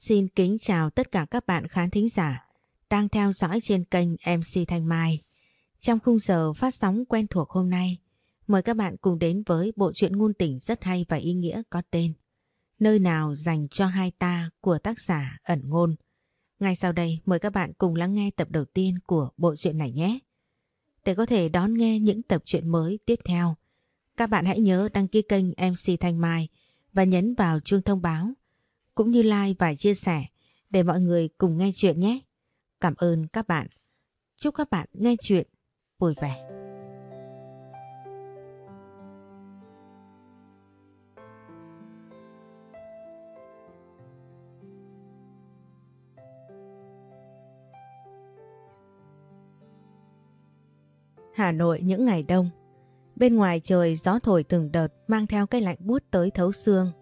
Xin kính chào tất cả các bạn khán thính giả đang theo dõi trên kênh MC Thanh Mai. Trong khung giờ phát sóng quen thuộc hôm nay, mời các bạn cùng đến với bộ truyện ngôn tình rất hay và ý nghĩa có tên Nơi nào dành cho hai ta của tác giả ẩn ngôn. Ngay sau đây mời các bạn cùng lắng nghe tập đầu tiên của bộ truyện này nhé. Để có thể đón nghe những tập truyện mới tiếp theo, các bạn hãy nhớ đăng ký kênh MC Thanh Mai và nhấn vào chuông thông báo cũng như like và chia sẻ để mọi người cùng nghe chuyện nhé. Cảm ơn các bạn. Chúc các bạn nghe chuyện vui vẻ. Hà Nội những ngày đông. Bên ngoài trời gió thổi từng đợt mang theo cái lạnh buốt tới thấu xương.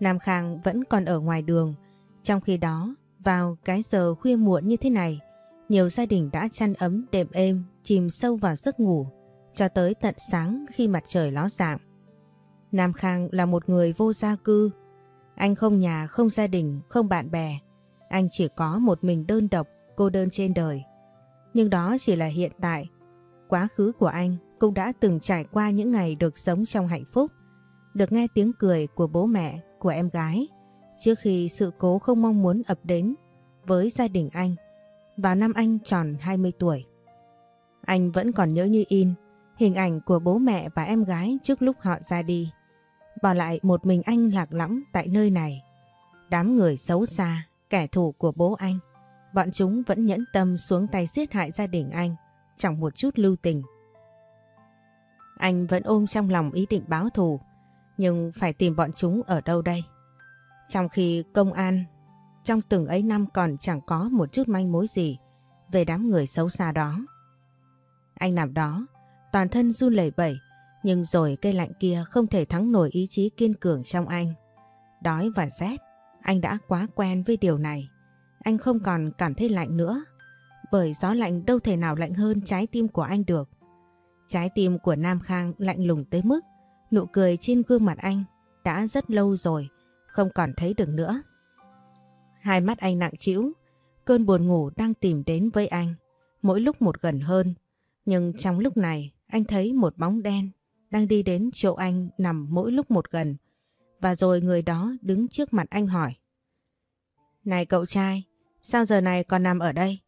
Nam Khang vẫn còn ở ngoài đường. Trong khi đó, vào cái giờ khuya muộn như thế này, nhiều gia đình đã chăn ấm đệm êm, chìm sâu vào giấc ngủ, cho tới tận sáng khi mặt trời ló dạng. Nam Khang là một người vô gia cư. Anh không nhà, không gia đình, không bạn bè. Anh chỉ có một mình đơn độc, cô đơn trên đời. Nhưng đó chỉ là hiện tại. Quá khứ của anh cũng đã từng trải qua những ngày được sống trong hạnh phúc, được nghe tiếng cười của bố mẹ, của em gái trước khi sự cố không mong muốn ập đến với gia đình anh vào năm anh tròn 20 tuổi. Anh vẫn còn nhớ như in hình ảnh của bố mẹ và em gái trước lúc họ ra đi. Bỏ lại một mình anh lạc lõng tại nơi này. Đám người xấu xa, kẻ thù của bố anh, bọn chúng vẫn nhẫn tâm xuống tay giết hại gia đình anh, chẳng một chút lưu tình. Anh vẫn ôm trong lòng ý định báo thù, nhưng phải tìm bọn chúng ở đâu đây? Trong khi công an trong từng ấy năm còn chẳng có một chút manh mối gì về đám người xấu xa đó. Anh nằm đó, toàn thân run lẩy bẩy, nhưng rồi cây lạnh kia không thể thắng nổi ý chí kiên cường trong anh. Đói và rét, anh đã quá quen với điều này. Anh không còn cảm thấy lạnh nữa, bởi gió lạnh đâu thể nào lạnh hơn trái tim của anh được. Trái tim của Nam Khang lạnh lùng tới mức Nụ cười trên gương mặt anh đã rất lâu rồi, không còn thấy được nữa. Hai mắt anh nặng trĩu, cơn buồn ngủ đang tìm đến với anh, mỗi lúc một gần hơn. Nhưng trong lúc này, anh thấy một bóng đen đang đi đến chỗ anh nằm mỗi lúc một gần. Và rồi người đó đứng trước mặt anh hỏi. Này cậu trai, sao giờ này còn nằm ở đây?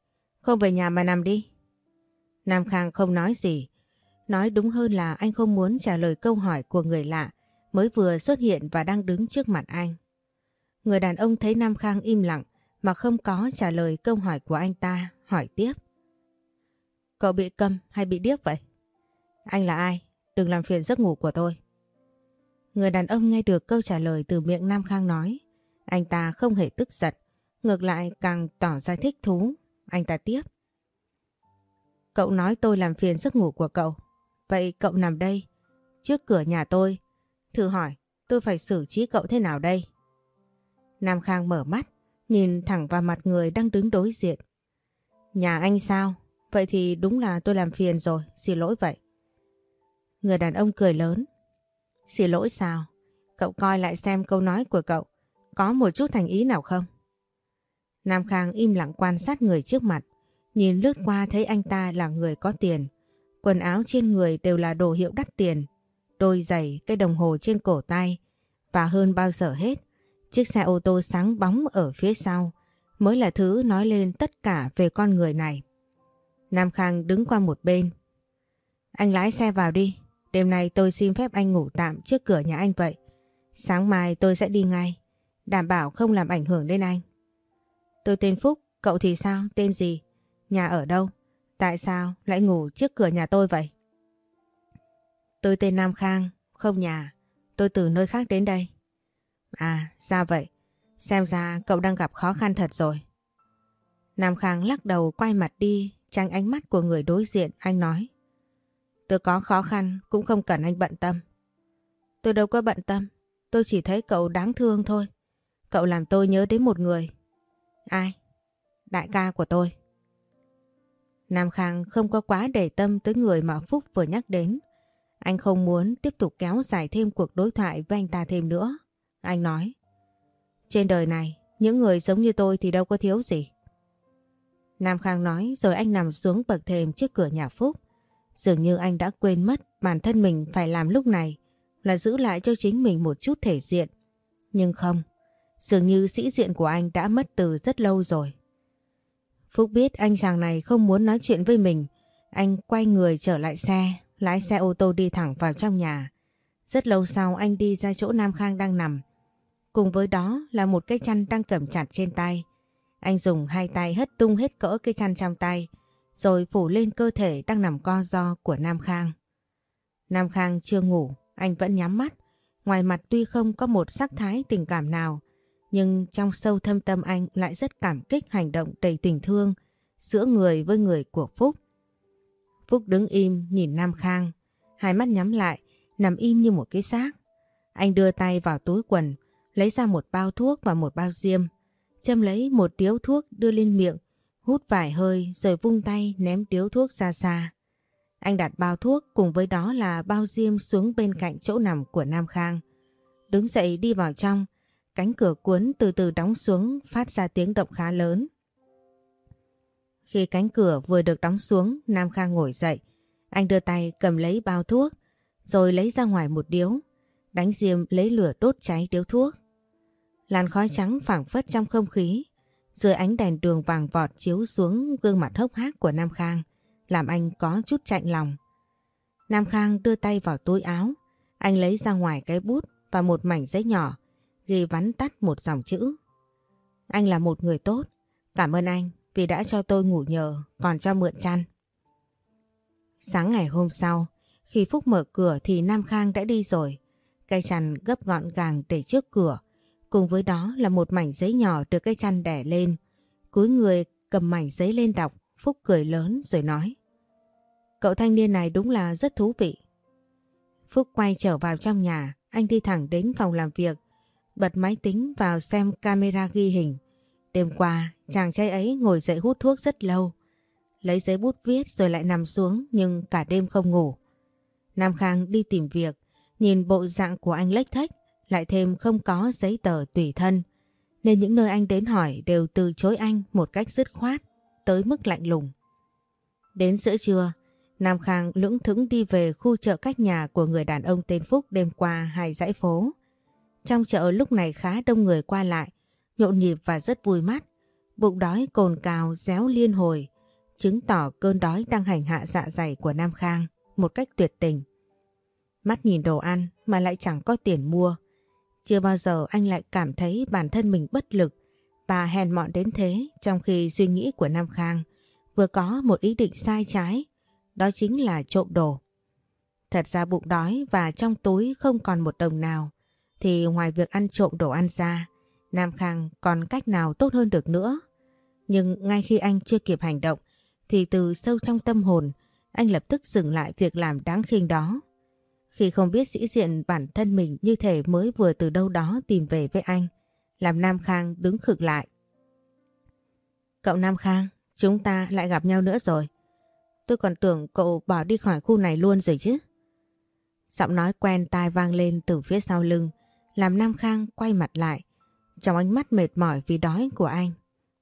Không về nhà mà nằm đi. Nam Khang không nói gì, Nói đúng hơn là anh không muốn trả lời câu hỏi của người lạ mới vừa xuất hiện và đang đứng trước mặt anh. Người đàn ông thấy Nam Khang im lặng mà không có trả lời câu hỏi của anh ta, hỏi tiếp. Cậu bị câm hay bị điếc vậy? Anh là ai? Đừng làm phiền giấc ngủ của tôi. Người đàn ông nghe được câu trả lời từ miệng Nam Khang nói. Anh ta không hề tức giận, ngược lại càng tỏ ra thích thú. Anh ta tiếp. Cậu nói tôi làm phiền giấc ngủ của cậu, Vậy cậu nằm đây, trước cửa nhà tôi. Thử hỏi, tôi phải xử trí cậu thế nào đây? Nam Khang mở mắt, nhìn thẳng vào mặt người đang đứng đối diện. Nhà anh sao? Vậy thì đúng là tôi làm phiền rồi, xin lỗi vậy. Người đàn ông cười lớn. Xin lỗi sao? Cậu coi lại xem câu nói của cậu có một chút thành ý nào không? Nam Khang im lặng quan sát người trước mặt, nhìn lướt qua thấy anh ta là người có tiền, Quần áo trên người đều là đồ hiệu đắt tiền, đôi giày, cái đồng hồ trên cổ tay và hơn bao giờ hết, chiếc xe ô tô sáng bóng ở phía sau mới là thứ nói lên tất cả về con người này. Nam Khang đứng qua một bên. Anh lái xe vào đi, đêm nay tôi xin phép anh ngủ tạm trước cửa nhà anh vậy. Sáng mai tôi sẽ đi ngay, đảm bảo không làm ảnh hưởng đến anh. Tôi tên Phúc, cậu thì sao, tên gì, nhà ở đâu? Tại sao lại ngủ trước cửa nhà tôi vậy? Tôi tên Nam Khang, không nhà. Tôi từ nơi khác đến đây. À, ra vậy. Xem ra cậu đang gặp khó khăn thật rồi. Nam Khang lắc đầu quay mặt đi, tránh ánh mắt của người đối diện, anh nói. Tôi có khó khăn, cũng không cần anh bận tâm. Tôi đâu có bận tâm, tôi chỉ thấy cậu đáng thương thôi. Cậu làm tôi nhớ đến một người. Ai? Đại ca của tôi. Nam Khang không có quá để tâm tới người mà Phúc vừa nhắc đến. Anh không muốn tiếp tục kéo dài thêm cuộc đối thoại với anh ta thêm nữa. Anh nói, trên đời này Những người giống như tôi thì đâu có thiếu gì. Nam Khang nói rồi anh nằm xuống bậc thềm trước cửa nhà Phúc. Dường như anh đã quên mất bản thân mình phải làm lúc này là giữ lại cho chính mình một chút thể diện. Nhưng không, dường như sĩ diện của anh đã mất từ rất lâu rồi. Phúc biết anh chàng này không muốn nói chuyện với mình. Anh quay người trở lại xe, lái xe ô tô đi thẳng vào trong nhà. Rất lâu sau anh đi ra chỗ Nam Khang đang nằm. Cùng với đó là một cái chăn đang cầm chặt trên tay. Anh dùng hai tay hất tung hết cỡ cái chăn trong tay, rồi phủ lên cơ thể đang nằm co do của Nam Khang. Nam Khang chưa ngủ, anh vẫn nhắm mắt. Ngoài mặt tuy không có một sắc thái tình cảm nào, nhưng trong sâu thâm tâm anh lại rất cảm kích hành động đầy tình thương giữa người với người của Phúc. Phúc đứng im nhìn Nam Khang, hai mắt nhắm lại, nằm im như một cái xác. Anh đưa tay vào túi quần, lấy ra một bao thuốc và một bao diêm. Châm lấy một điếu thuốc đưa lên miệng, hút vài hơi rồi vung tay ném điếu thuốc ra xa. Anh đặt bao thuốc cùng với đó là bao diêm xuống bên cạnh chỗ nằm của Nam Khang. Đứng dậy đi vào trong, cánh cửa cuốn từ từ đóng xuống phát ra tiếng động khá lớn. Khi cánh cửa vừa được đóng xuống, Nam Khang ngồi dậy. Anh đưa tay cầm lấy bao thuốc, rồi lấy ra ngoài một điếu. Đánh diêm lấy lửa đốt cháy điếu thuốc. Làn khói trắng phảng phất trong không khí, dưới ánh đèn đường vàng vọt chiếu xuống gương mặt hốc hác của Nam Khang, làm anh có chút chạnh lòng. Nam Khang đưa tay vào túi áo, anh lấy ra ngoài cái bút và một mảnh giấy nhỏ, ghi vắn tắt một dòng chữ. Anh là một người tốt, cảm ơn anh vì đã cho tôi ngủ nhờ, còn cho mượn chăn. Sáng ngày hôm sau, khi Phúc mở cửa thì Nam Khang đã đi rồi. Cây chăn gấp gọn gàng để trước cửa, Cùng với đó là một mảnh giấy nhỏ được cây chăn đẻ lên. Cúi người cầm mảnh giấy lên đọc, Phúc cười lớn rồi nói. Cậu thanh niên này đúng là rất thú vị. Phúc quay trở vào trong nhà, anh đi thẳng đến phòng làm việc, bật máy tính vào xem camera ghi hình. Đêm qua, chàng trai ấy ngồi dậy hút thuốc rất lâu. Lấy giấy bút viết rồi lại nằm xuống nhưng cả đêm không ngủ. Nam Khang đi tìm việc, nhìn bộ dạng của anh lếch thách, lại thêm không có giấy tờ tùy thân, nên những nơi anh đến hỏi đều từ chối anh một cách dứt khoát, tới mức lạnh lùng. Đến giữa trưa, Nam Khang lững thững đi về khu chợ cách nhà của người đàn ông tên Phúc đêm qua hai dãy phố. Trong chợ lúc này khá đông người qua lại, nhộn nhịp và rất vui mắt. Bụng đói cồn cào réo liên hồi, chứng tỏ cơn đói đang hành hạ dạ dày của Nam Khang một cách tuyệt tình. Mắt nhìn đồ ăn mà lại chẳng có tiền mua, chưa bao giờ anh lại cảm thấy bản thân mình bất lực và hèn mọn đến thế trong khi suy nghĩ của Nam Khang vừa có một ý định sai trái, đó chính là trộm đồ. Thật ra bụng đói và trong túi không còn một đồng nào, thì ngoài việc ăn trộm đồ ăn ra, Nam Khang còn cách nào tốt hơn được nữa. Nhưng ngay khi anh chưa kịp hành động, thì từ sâu trong tâm hồn, anh lập tức dừng lại việc làm đáng khinh đó khi không biết sĩ diện bản thân mình như thể mới vừa từ đâu đó tìm về với anh, làm Nam Khang đứng khực lại. Cậu Nam Khang, chúng ta lại gặp nhau nữa rồi. Tôi còn tưởng cậu bỏ đi khỏi khu này luôn rồi chứ. Giọng nói quen tai vang lên từ phía sau lưng, làm Nam Khang quay mặt lại. Trong ánh mắt mệt mỏi vì đói của anh,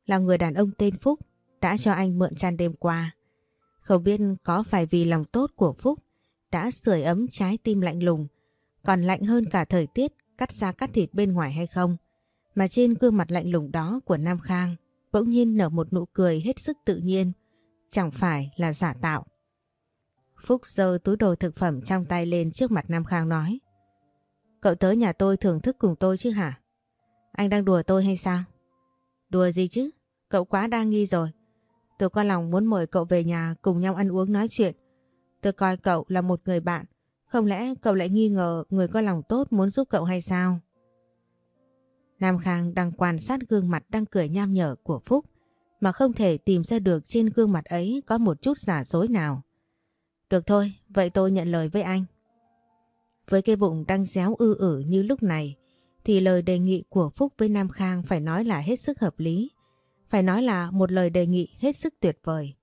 là người đàn ông tên Phúc đã cho anh mượn chăn đêm qua. Không biết có phải vì lòng tốt của Phúc đã sưởi ấm trái tim lạnh lùng, còn lạnh hơn cả thời tiết cắt da cắt thịt bên ngoài hay không. Mà trên gương mặt lạnh lùng đó của Nam Khang bỗng nhiên nở một nụ cười hết sức tự nhiên, chẳng phải là giả tạo. Phúc giơ túi đồ thực phẩm trong tay lên trước mặt Nam Khang nói Cậu tới nhà tôi thưởng thức cùng tôi chứ hả? Anh đang đùa tôi hay sao? Đùa gì chứ? Cậu quá đa nghi rồi. Tôi có lòng muốn mời cậu về nhà cùng nhau ăn uống nói chuyện Tôi coi cậu là một người bạn, không lẽ cậu lại nghi ngờ người có lòng tốt muốn giúp cậu hay sao? Nam Khang đang quan sát gương mặt đang cười nham nhở của Phúc mà không thể tìm ra được trên gương mặt ấy có một chút giả dối nào. Được thôi, vậy tôi nhận lời với anh. Với cái bụng đang réo ư ử như lúc này thì lời đề nghị của Phúc với Nam Khang phải nói là hết sức hợp lý. Phải nói là một lời đề nghị hết sức tuyệt vời.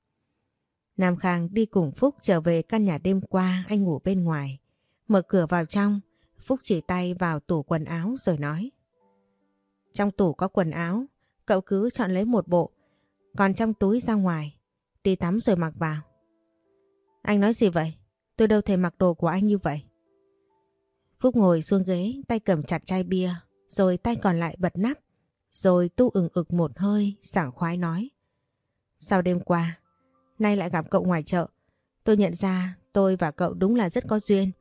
Nam Khang đi cùng Phúc trở về căn nhà đêm qua anh ngủ bên ngoài. Mở cửa vào trong, Phúc chỉ tay vào tủ quần áo rồi nói. Trong tủ có quần áo, cậu cứ chọn lấy một bộ. Còn trong túi ra ngoài, đi tắm rồi mặc vào. Anh nói gì vậy? Tôi đâu thể mặc đồ của anh như vậy. Phúc ngồi xuống ghế, tay cầm chặt chai bia, rồi tay còn lại bật nắp, rồi tu ừng ực một hơi, sảng khoái nói. Sau đêm qua, nay lại gặp cậu ngoài chợ, tôi nhận ra tôi và cậu đúng là rất có duyên.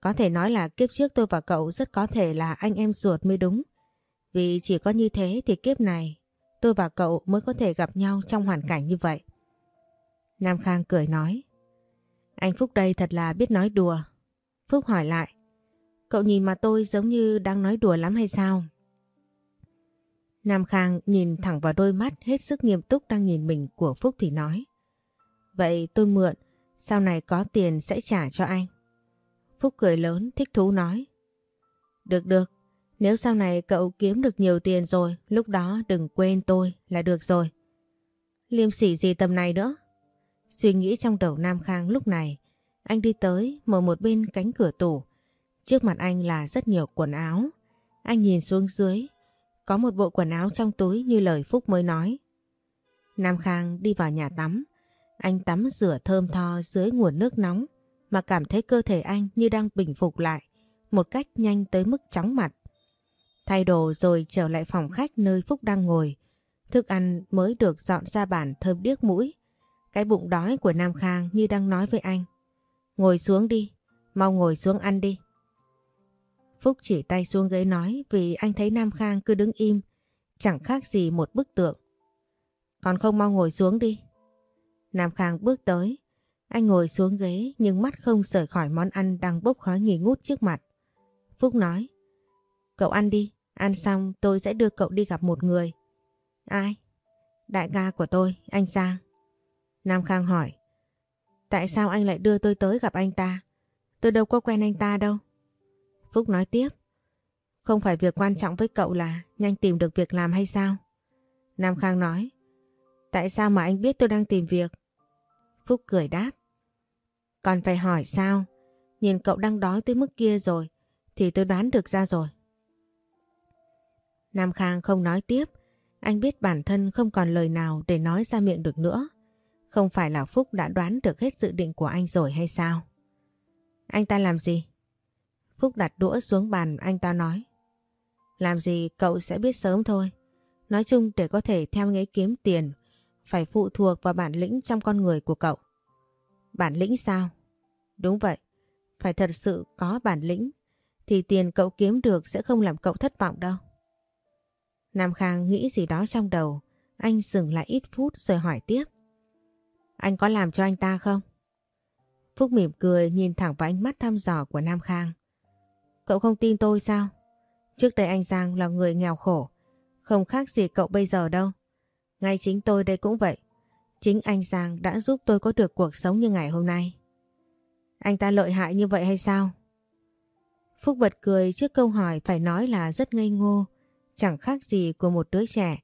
Có thể nói là kiếp trước tôi và cậu rất có thể là anh em ruột mới đúng. Vì chỉ có như thế thì kiếp này tôi và cậu mới có thể gặp nhau trong hoàn cảnh như vậy. Nam Khang cười nói. Anh Phúc đây thật là biết nói đùa. Phúc hỏi lại. Cậu nhìn mà tôi giống như đang nói đùa lắm hay sao? Nam Khang nhìn thẳng vào đôi mắt hết sức nghiêm túc đang nhìn mình của Phúc thì nói. Vậy tôi mượn, sau này có tiền sẽ trả cho anh. Phúc cười lớn thích thú nói. Được được, nếu sau này cậu kiếm được nhiều tiền rồi, lúc đó đừng quên tôi là được rồi. Liêm sỉ gì tầm này nữa? Suy nghĩ trong đầu Nam Khang lúc này, anh đi tới mở một bên cánh cửa tủ. Trước mặt anh là rất nhiều quần áo. Anh nhìn xuống dưới, có một bộ quần áo trong túi như lời Phúc mới nói. Nam Khang đi vào nhà tắm. Anh tắm rửa thơm tho dưới nguồn nước nóng mà cảm thấy cơ thể anh như đang bình phục lại một cách nhanh tới mức chóng mặt. Thay đồ rồi trở lại phòng khách nơi Phúc đang ngồi. Thức ăn mới được dọn ra bàn thơm điếc mũi. Cái bụng đói của Nam Khang như đang nói với anh. Ngồi xuống đi, mau ngồi xuống ăn đi. Phúc chỉ tay xuống ghế nói vì anh thấy Nam Khang cứ đứng im, chẳng khác gì một bức tượng. Còn không mau ngồi xuống đi. Nam Khang bước tới, anh ngồi xuống ghế nhưng mắt không rời khỏi món ăn đang bốc khói nghi ngút trước mặt. Phúc nói, cậu ăn đi, ăn xong tôi sẽ đưa cậu đi gặp một người. Ai? Đại ca của tôi, anh Giang. Nam Khang hỏi, tại sao anh lại đưa tôi tới gặp anh ta? Tôi đâu có quen anh ta đâu. Phúc nói tiếp, không phải việc quan trọng với cậu là nhanh tìm được việc làm hay sao? Nam Khang nói, tại sao mà anh biết tôi đang tìm việc? Phúc cười đáp, còn phải hỏi sao? Nhìn cậu đang đói tới mức kia rồi, thì tôi đoán được ra rồi. Nam Khang không nói tiếp, anh biết bản thân không còn lời nào để nói ra miệng được nữa. Không phải là Phúc đã đoán được hết dự định của anh rồi hay sao? Anh ta làm gì? Phúc đặt đũa xuống bàn anh ta nói. Làm gì cậu sẽ biết sớm thôi. Nói chung để có thể theo nghề kiếm tiền, phải phụ thuộc vào bản lĩnh trong con người của cậu. Bản lĩnh sao? Đúng vậy, phải thật sự có bản lĩnh, thì tiền cậu kiếm được sẽ không làm cậu thất vọng đâu. Nam Khang nghĩ gì đó trong đầu, anh dừng lại ít phút rồi hỏi tiếp. Anh có làm cho anh ta không? Phúc mỉm cười nhìn thẳng vào ánh mắt thăm dò của Nam Khang. Cậu không tin tôi sao? Trước đây anh Giang là người nghèo khổ, không khác gì cậu bây giờ đâu. Ngay chính tôi đây cũng vậy. Chính anh Giang đã giúp tôi có được cuộc sống như ngày hôm nay. Anh ta lợi hại như vậy hay sao? Phúc bật cười trước câu hỏi phải nói là rất ngây ngô, chẳng khác gì của một đứa trẻ,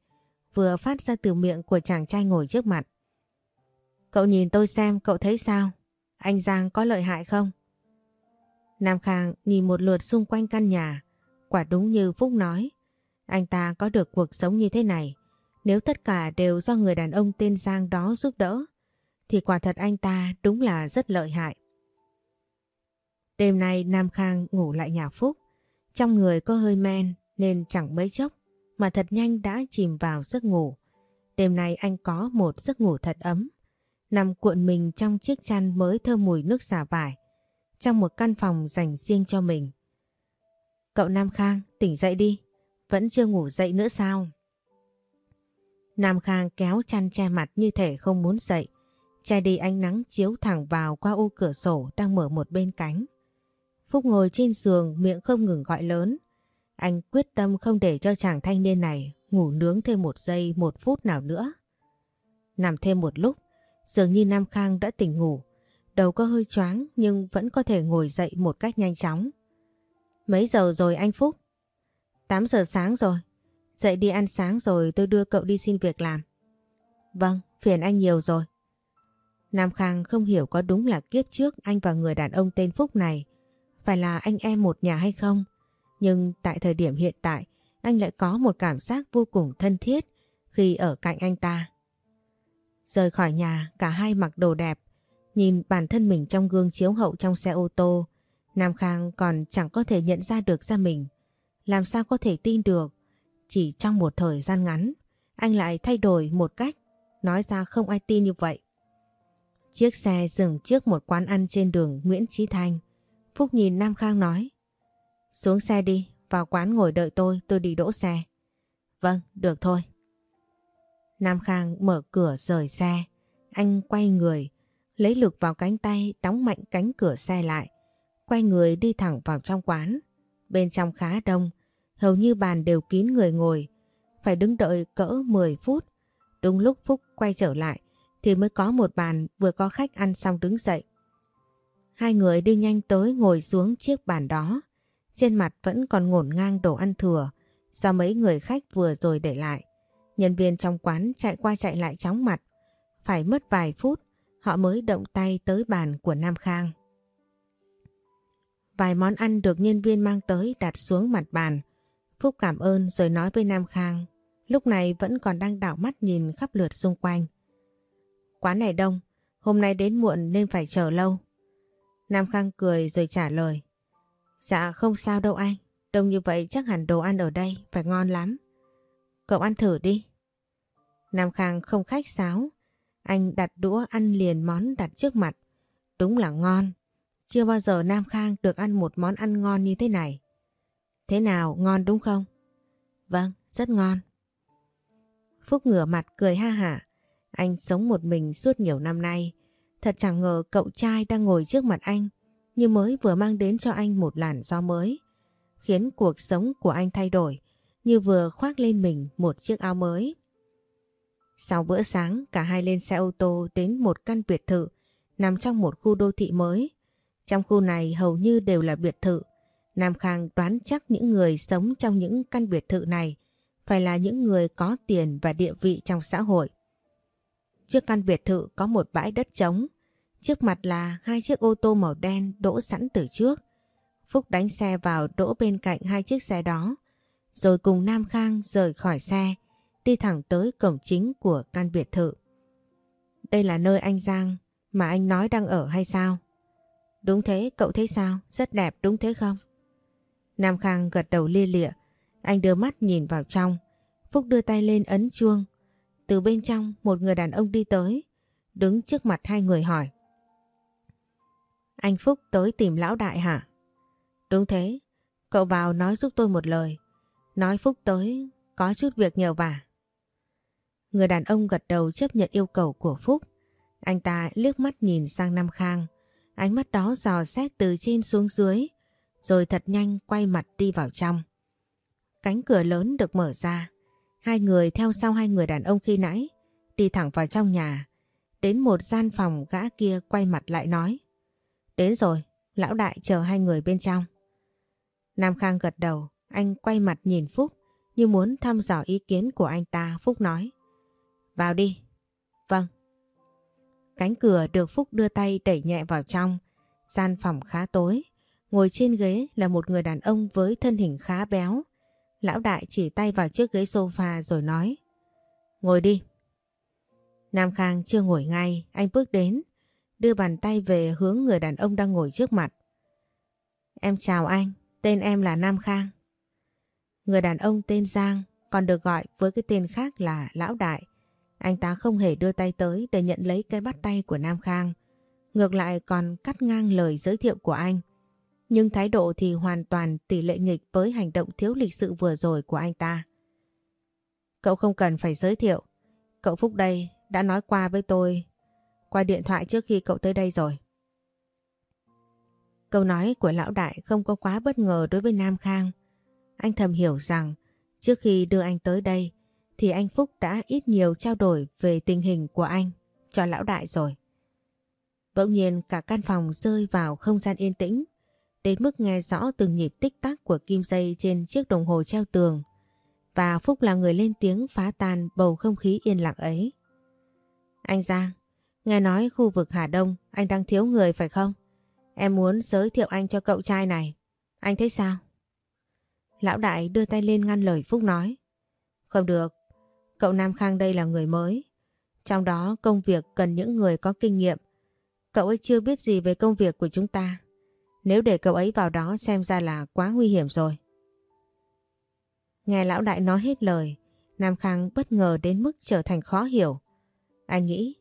vừa phát ra từ miệng của chàng trai ngồi trước mặt. Cậu nhìn tôi xem cậu thấy sao? Anh Giang có lợi hại không? Nam Khang nhìn một lượt xung quanh căn nhà, quả đúng như Phúc nói. Anh ta có được cuộc sống như thế này, nếu tất cả đều do người đàn ông tên Giang đó giúp đỡ, thì quả thật anh ta đúng là rất lợi hại. Đêm nay Nam Khang ngủ lại nhà Phúc, trong người có hơi men nên chẳng mấy chốc mà thật nhanh đã chìm vào giấc ngủ. Đêm nay anh có một giấc ngủ thật ấm, nằm cuộn mình trong chiếc chăn mới thơm mùi nước xả vải, trong một căn phòng dành riêng cho mình. Cậu Nam Khang tỉnh dậy đi, vẫn chưa ngủ dậy nữa sao? Nam Khang kéo chăn che mặt như thể không muốn dậy, che đi ánh nắng chiếu thẳng vào qua ô cửa sổ đang mở một bên cánh. Phúc ngồi trên giường miệng không ngừng gọi lớn. Anh quyết tâm không để cho chàng thanh niên này ngủ nướng thêm một giây một phút nào nữa. Nằm thêm một lúc, dường như Nam Khang đã tỉnh ngủ. Đầu có hơi choáng nhưng vẫn có thể ngồi dậy một cách nhanh chóng. Mấy giờ rồi anh Phúc? 8 giờ sáng rồi. Dậy đi ăn sáng rồi tôi đưa cậu đi xin việc làm. Vâng, phiền anh nhiều rồi. Nam Khang không hiểu có đúng là kiếp trước anh và người đàn ông tên Phúc này phải là anh em một nhà hay không. Nhưng tại thời điểm hiện tại anh lại có một cảm giác vô cùng thân thiết khi ở cạnh anh ta. Rời khỏi nhà, cả hai mặc đồ đẹp, nhìn bản thân mình trong gương chiếu hậu trong xe ô tô. Nam Khang còn chẳng có thể nhận ra được ra mình. Làm sao có thể tin được, chỉ trong một thời gian ngắn, anh lại thay đổi một cách, nói ra không ai tin như vậy. Chiếc xe dừng trước một quán ăn trên đường Nguyễn Trí Thanh. Phúc nhìn Nam Khang nói, xuống xe đi, vào quán ngồi đợi tôi, tôi đi đỗ xe. Vâng, được thôi. Nam Khang mở cửa rời xe. Anh quay người, lấy lực vào cánh tay đóng mạnh cánh cửa xe lại. Quay người đi thẳng vào trong quán. Bên trong khá đông, hầu như bàn đều kín người ngồi. Phải đứng đợi cỡ 10 phút. Đúng lúc Phúc quay trở lại thì mới có một bàn vừa có khách ăn xong đứng dậy. Hai người đi nhanh tới ngồi xuống chiếc bàn đó. Trên mặt vẫn còn ngổn ngang đồ ăn thừa do mấy người khách vừa rồi để lại. Nhân viên trong quán chạy qua chạy lại chóng mặt. Phải mất vài phút họ mới động tay tới bàn của Nam Khang. Vài món ăn được nhân viên mang tới đặt xuống mặt bàn. Phúc cảm ơn rồi nói với Nam Khang. Lúc này vẫn còn đang đảo mắt nhìn khắp lượt xung quanh. Quán này đông, hôm nay đến muộn nên phải chờ lâu. Nam Khang cười rồi trả lời. Dạ không sao đâu anh, đông như vậy chắc hẳn đồ ăn ở đây phải ngon lắm. Cậu ăn thử đi. Nam Khang không khách sáo. Anh đặt đũa ăn liền món đặt trước mặt. Đúng là ngon. Chưa bao giờ Nam Khang được ăn một món ăn ngon như thế này. Thế nào, ngon đúng không? Vâng, rất ngon. Phúc ngửa mặt cười ha hả. Anh sống một mình suốt nhiều năm nay. Thật chẳng ngờ cậu trai đang ngồi trước mặt anh như mới vừa mang đến cho anh một làn gió mới. Khiến cuộc sống của anh thay đổi như vừa khoác lên mình một chiếc áo mới. Sau bữa sáng, cả hai lên xe ô tô đến một căn biệt thự nằm trong một khu đô thị mới. Trong khu này hầu như đều là biệt thự. Nam Khang đoán chắc những người sống trong những căn biệt thự này phải là những người có tiền và địa vị trong xã hội. Trước căn biệt thự có một bãi đất trống. Trước mặt là hai chiếc ô tô màu đen đỗ sẵn từ trước. Phúc đánh xe vào đỗ bên cạnh hai chiếc xe đó rồi cùng Nam Khang rời khỏi xe, đi thẳng tới cổng chính của căn biệt thự. Đây là nơi anh Giang mà anh nói đang ở hay sao? Đúng thế, cậu thấy sao? Rất đẹp đúng thế không? Nam Khang gật đầu lia lịa, anh đưa mắt nhìn vào trong. Phúc đưa tay lên ấn chuông. Từ bên trong một người đàn ông đi tới, đứng trước mặt hai người hỏi. Anh Phúc tới tìm lão đại hả? Đúng thế, cậu vào nói giúp tôi một lời. Nói Phúc tới, có chút việc nhờ vả. Người đàn ông gật đầu chấp nhận yêu cầu của Phúc. Anh ta liếc mắt nhìn sang Nam Khang. Ánh mắt đó dò xét từ trên xuống dưới, rồi thật nhanh quay mặt đi vào trong. Cánh cửa lớn được mở ra. Hai người theo sau hai người đàn ông khi nãy, đi thẳng vào trong nhà. Đến một gian phòng gã kia quay mặt lại nói. Đến rồi, lão đại chờ hai người bên trong. Nam Khang gật đầu, anh quay mặt nhìn Phúc như muốn thăm dò ý kiến của anh ta. Phúc nói. Vào đi. Vâng. Cánh cửa được Phúc đưa tay đẩy nhẹ vào trong. Gian phòng khá tối. Ngồi trên ghế là một người đàn ông với thân hình khá béo. Lão đại chỉ tay vào chiếc ghế sofa rồi nói. Ngồi đi. Nam Khang chưa ngồi ngay, anh bước đến, đưa bàn tay về hướng người đàn ông đang ngồi trước mặt. Em chào anh, tên em là Nam Khang. Người đàn ông tên Giang còn được gọi với cái tên khác là Lão Đại. Anh ta không hề đưa tay tới để nhận lấy cái bắt tay của Nam Khang. Ngược lại còn cắt ngang lời giới thiệu của anh. Nhưng thái độ thì hoàn toàn tỷ lệ nghịch với hành động thiếu lịch sự vừa rồi của anh ta. Cậu không cần phải giới thiệu. Cậu Phúc đây đã nói qua với tôi qua điện thoại trước khi cậu tới đây rồi. Câu nói của lão đại không có quá bất ngờ đối với Nam Khang. Anh thầm hiểu rằng trước khi đưa anh tới đây thì anh Phúc đã ít nhiều trao đổi về tình hình của anh cho lão đại rồi. Bỗng nhiên cả căn phòng rơi vào không gian yên tĩnh đến mức nghe rõ từng nhịp tích tắc của kim dây trên chiếc đồng hồ treo tường và Phúc là người lên tiếng phá tan bầu không khí yên lặng ấy. Anh Giang, nghe nói khu vực Hà Đông anh đang thiếu người phải không? Em muốn giới thiệu anh cho cậu trai này. Anh thấy sao? Lão đại đưa tay lên ngăn lời Phúc nói. Không được, cậu Nam Khang đây là người mới. Trong đó công việc cần những người có kinh nghiệm. Cậu ấy chưa biết gì về công việc của chúng ta. Nếu để cậu ấy vào đó xem ra là quá nguy hiểm rồi. Nghe lão đại nói hết lời, Nam Khang bất ngờ đến mức trở thành khó hiểu. Anh nghĩ,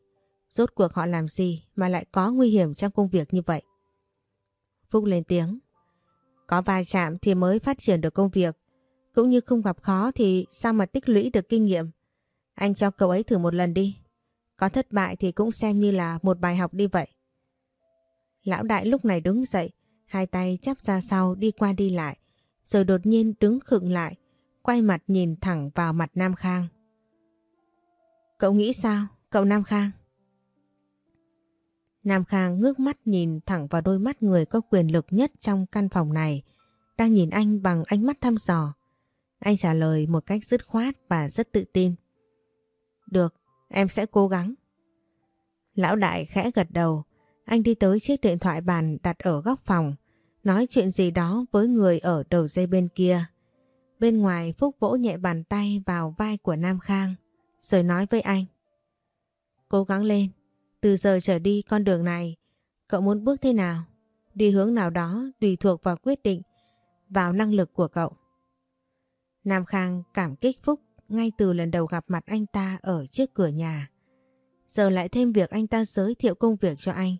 rốt cuộc họ làm gì mà lại có nguy hiểm trong công việc như vậy? Phúc lên tiếng. Có va chạm thì mới phát triển được công việc. Cũng như không gặp khó thì sao mà tích lũy được kinh nghiệm. Anh cho cậu ấy thử một lần đi. Có thất bại thì cũng xem như là một bài học đi vậy. Lão đại lúc này đứng dậy, hai tay chắp ra sau đi qua đi lại, rồi đột nhiên đứng khựng lại, quay mặt nhìn thẳng vào mặt Nam Khang. Cậu nghĩ sao, cậu Nam Khang? Nam Khang ngước mắt nhìn thẳng vào đôi mắt người có quyền lực nhất trong căn phòng này, đang nhìn anh bằng ánh mắt thăm dò. Anh trả lời một cách dứt khoát và rất tự tin. Được, em sẽ cố gắng. Lão đại khẽ gật đầu, anh đi tới chiếc điện thoại bàn đặt ở góc phòng, nói chuyện gì đó với người ở đầu dây bên kia. Bên ngoài Phúc vỗ nhẹ bàn tay vào vai của Nam Khang, rồi nói với anh. Cố gắng lên, từ giờ trở đi con đường này, cậu muốn bước thế nào? Đi hướng nào đó tùy thuộc vào quyết định, vào năng lực của cậu. Nam Khang cảm kích Phúc ngay từ lần đầu gặp mặt anh ta ở trước cửa nhà. Giờ lại thêm việc anh ta giới thiệu công việc cho anh,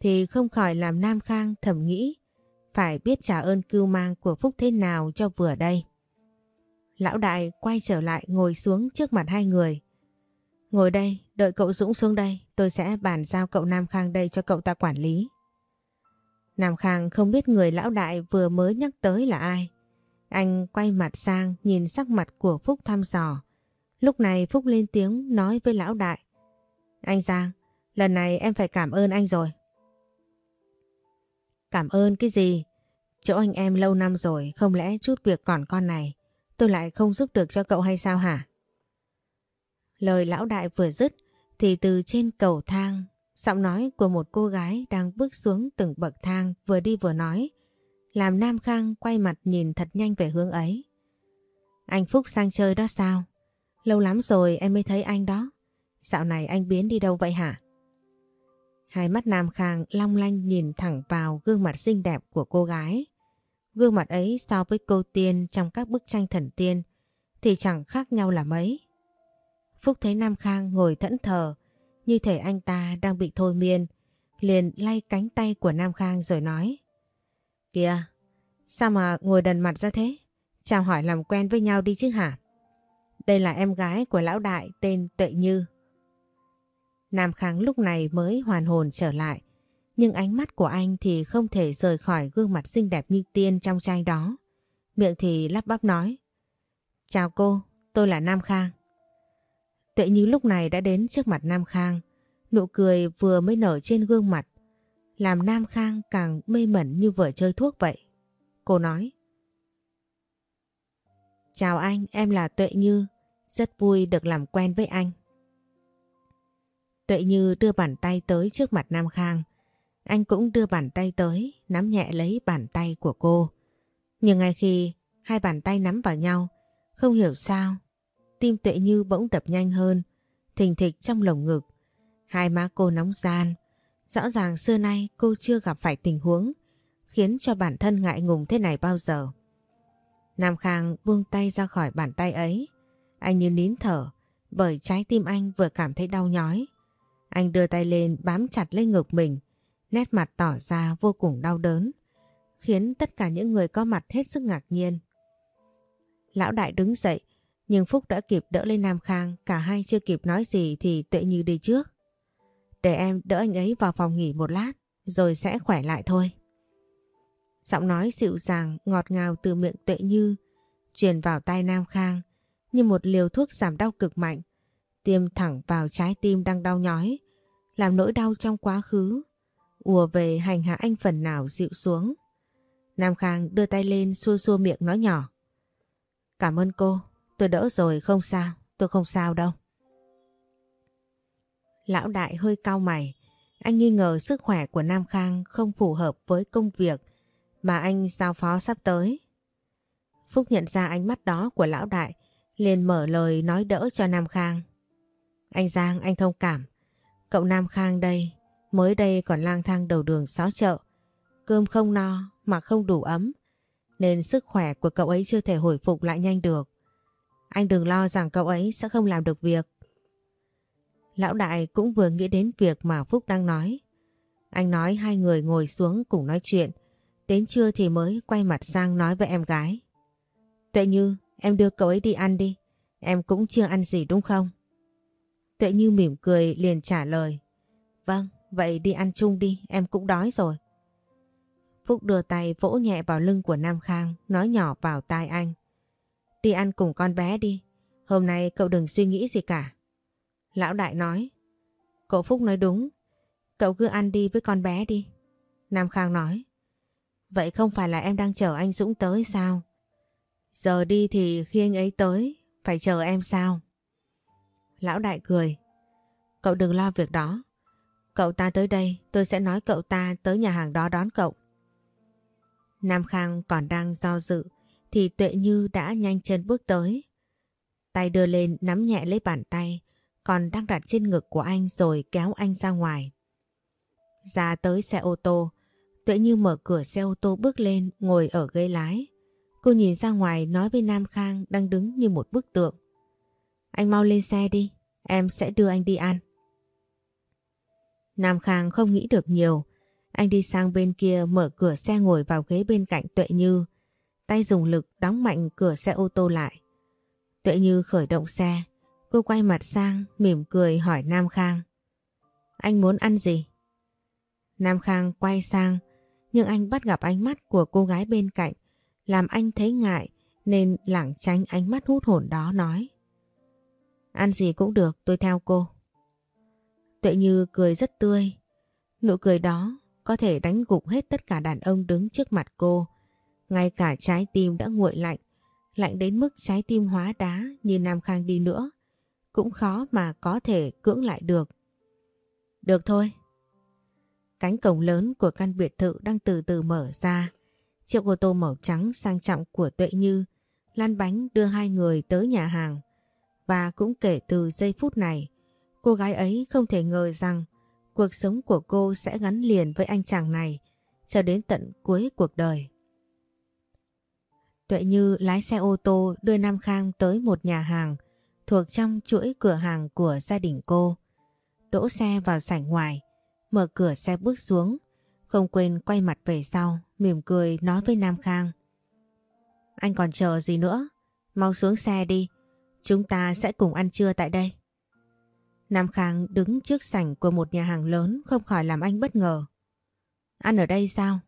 thì không khỏi làm Nam Khang thầm nghĩ phải biết trả ơn cưu mang của Phúc thế nào cho vừa đây. Lão đại quay trở lại ngồi xuống trước mặt hai người. Ngồi đây, đợi cậu Dũng xuống đây, tôi sẽ bàn giao cậu Nam Khang đây cho cậu ta quản lý. Nam Khang không biết người lão đại vừa mới nhắc tới là ai. Anh quay mặt sang nhìn sắc mặt của Phúc thăm dò. Lúc này Phúc lên tiếng nói với lão đại. Anh Giang, lần này em phải cảm ơn anh rồi. Cảm ơn cái gì? Chỗ anh em lâu năm rồi, không lẽ chút việc còn con này, tôi lại không giúp được cho cậu hay sao hả? Lời lão đại vừa dứt thì từ trên cầu thang, giọng nói của một cô gái đang bước xuống từng bậc thang vừa đi vừa nói, làm Nam Khang quay mặt nhìn thật nhanh về hướng ấy. Anh Phúc sang chơi đó sao? Lâu lắm rồi em mới thấy anh đó. Dạo này anh biến đi đâu vậy hả? Hai mắt Nam Khang long lanh nhìn thẳng vào gương mặt xinh đẹp của cô gái. Gương mặt ấy so với cô tiên trong các bức tranh thần tiên thì chẳng khác nhau là mấy. Phúc thấy Nam Khang ngồi thẫn thờ, như thể anh ta đang bị thôi miên, liền lay cánh tay của Nam Khang rồi nói. Kìa, sao mà ngồi đần mặt ra thế? Chào hỏi làm quen với nhau đi chứ hả? Đây là em gái của lão đại tên Tuệ Như. Nam Khang lúc này mới hoàn hồn trở lại, nhưng ánh mắt của anh thì không thể rời khỏi gương mặt xinh đẹp như tiên trong tranh đó. Miệng thì lắp bắp nói. Chào cô, tôi là Nam Khang. Tuệ Như lúc này đã đến trước mặt Nam Khang, nụ cười vừa mới nở trên gương mặt, làm Nam Khang càng mê mẩn như vừa chơi thuốc vậy. Cô nói. Chào anh, em là Tuệ Như, rất vui được làm quen với anh. Tuệ Như đưa bàn tay tới trước mặt Nam Khang. Anh cũng đưa bàn tay tới, nắm nhẹ lấy bàn tay của cô. Nhưng ngay khi hai bàn tay nắm vào nhau, không hiểu sao, tim Tuệ Như bỗng đập nhanh hơn, thình thịch trong lồng ngực. Hai má cô nóng gian. Rõ ràng xưa nay cô chưa gặp phải tình huống khiến cho bản thân ngại ngùng thế này bao giờ. Nam Khang buông tay ra khỏi bàn tay ấy. Anh như nín thở bởi trái tim anh vừa cảm thấy đau nhói. Anh đưa tay lên bám chặt lấy ngực mình, nét mặt tỏ ra vô cùng đau đớn, khiến tất cả những người có mặt hết sức ngạc nhiên. Lão đại đứng dậy, nhưng Phúc đã kịp đỡ lên Nam Khang, cả hai chưa kịp nói gì thì Tuệ Như đi trước. Để em đỡ anh ấy vào phòng nghỉ một lát, rồi sẽ khỏe lại thôi. Giọng nói dịu dàng, ngọt ngào từ miệng Tuệ Như, truyền vào tai Nam Khang, như một liều thuốc giảm đau cực mạnh, tiêm thẳng vào trái tim đang đau nhói, làm nỗi đau trong quá khứ, ùa về hành hạ anh phần nào dịu xuống. Nam Khang đưa tay lên xua xua miệng nói nhỏ. Cảm ơn cô, tôi đỡ rồi không sao, tôi không sao đâu. Lão đại hơi cau mày, anh nghi ngờ sức khỏe của Nam Khang không phù hợp với công việc mà anh giao phó sắp tới. Phúc nhận ra ánh mắt đó của lão đại, liền mở lời nói đỡ cho Nam Khang. Anh Giang, anh thông cảm. Cậu Nam Khang đây, mới đây còn lang thang đầu đường xó chợ. Cơm không no, mà không đủ ấm. Nên sức khỏe của cậu ấy chưa thể hồi phục lại nhanh được. Anh đừng lo rằng cậu ấy sẽ không làm được việc. Lão đại cũng vừa nghĩ đến việc mà Phúc đang nói. Anh nói hai người ngồi xuống cùng nói chuyện. Đến trưa thì mới quay mặt sang nói với em gái. Tuệ Như, em đưa cậu ấy đi ăn đi. Em cũng chưa ăn gì đúng không? Tuệ Như mỉm cười liền trả lời. Vâng, vậy đi ăn chung đi, em cũng đói rồi. Phúc đưa tay vỗ nhẹ vào lưng của Nam Khang, nói nhỏ vào tai anh. Đi ăn cùng con bé đi, hôm nay cậu đừng suy nghĩ gì cả. Lão đại nói. Cậu Phúc nói đúng, cậu cứ ăn đi với con bé đi. Nam Khang nói. Vậy không phải là em đang chờ anh Dũng tới sao? Giờ đi thì khi anh ấy tới, phải chờ em sao? Lão đại cười. Cậu đừng lo việc đó. Cậu ta tới đây, tôi sẽ nói cậu ta tới nhà hàng đó đón cậu. Nam Khang còn đang do dự, thì Tuệ Như đã nhanh chân bước tới. Tay đưa lên nắm nhẹ lấy bàn tay, còn đang đặt trên ngực của anh rồi kéo anh ra ngoài. Ra tới xe ô tô, Tuệ Như mở cửa xe ô tô bước lên ngồi ở ghế lái. Cô nhìn ra ngoài nói với Nam Khang đang đứng như một bức tượng. Anh mau lên xe đi, em sẽ đưa anh đi ăn. Nam Khang không nghĩ được nhiều. Anh đi sang bên kia mở cửa xe ngồi vào ghế bên cạnh Tuệ Như. Tay dùng lực đóng mạnh cửa xe ô tô lại. Tuệ Như khởi động xe. Cô quay mặt sang mỉm cười hỏi Nam Khang. Anh muốn ăn gì? Nam Khang quay sang nhưng anh bắt gặp ánh mắt của cô gái bên cạnh làm anh thấy ngại nên lảng tránh ánh mắt hút hồn đó nói. Ăn gì cũng được tôi theo cô. Tuệ Như cười rất tươi. Nụ cười đó có thể đánh gục hết tất cả đàn ông đứng trước mặt cô. Ngay cả trái tim đã nguội lạnh, lạnh đến mức trái tim hóa đá như Nam Khang đi nữa. Cũng khó mà có thể cưỡng lại được. Được thôi. Cánh cổng lớn của căn biệt thự đang từ từ mở ra. Chiếc ô tô màu trắng sang trọng của Tuệ Như lăn bánh đưa hai người tới nhà hàng. Và cũng kể từ giây phút này, cô gái ấy không thể ngờ rằng cuộc sống của cô sẽ gắn liền với anh chàng này cho đến tận cuối cuộc đời. Tuệ Như lái xe ô tô đưa Nam Khang tới một nhà hàng thuộc trong chuỗi cửa hàng của gia đình cô. Đỗ xe vào sảnh ngoài, mở cửa xe bước xuống, không quên quay mặt về sau, mỉm cười nói với Nam Khang. Anh còn chờ gì nữa? Mau xuống xe đi, chúng ta sẽ cùng ăn trưa tại đây. Nam Khang đứng trước sảnh của một nhà hàng lớn không khỏi làm anh bất ngờ. Ăn ở đây sao?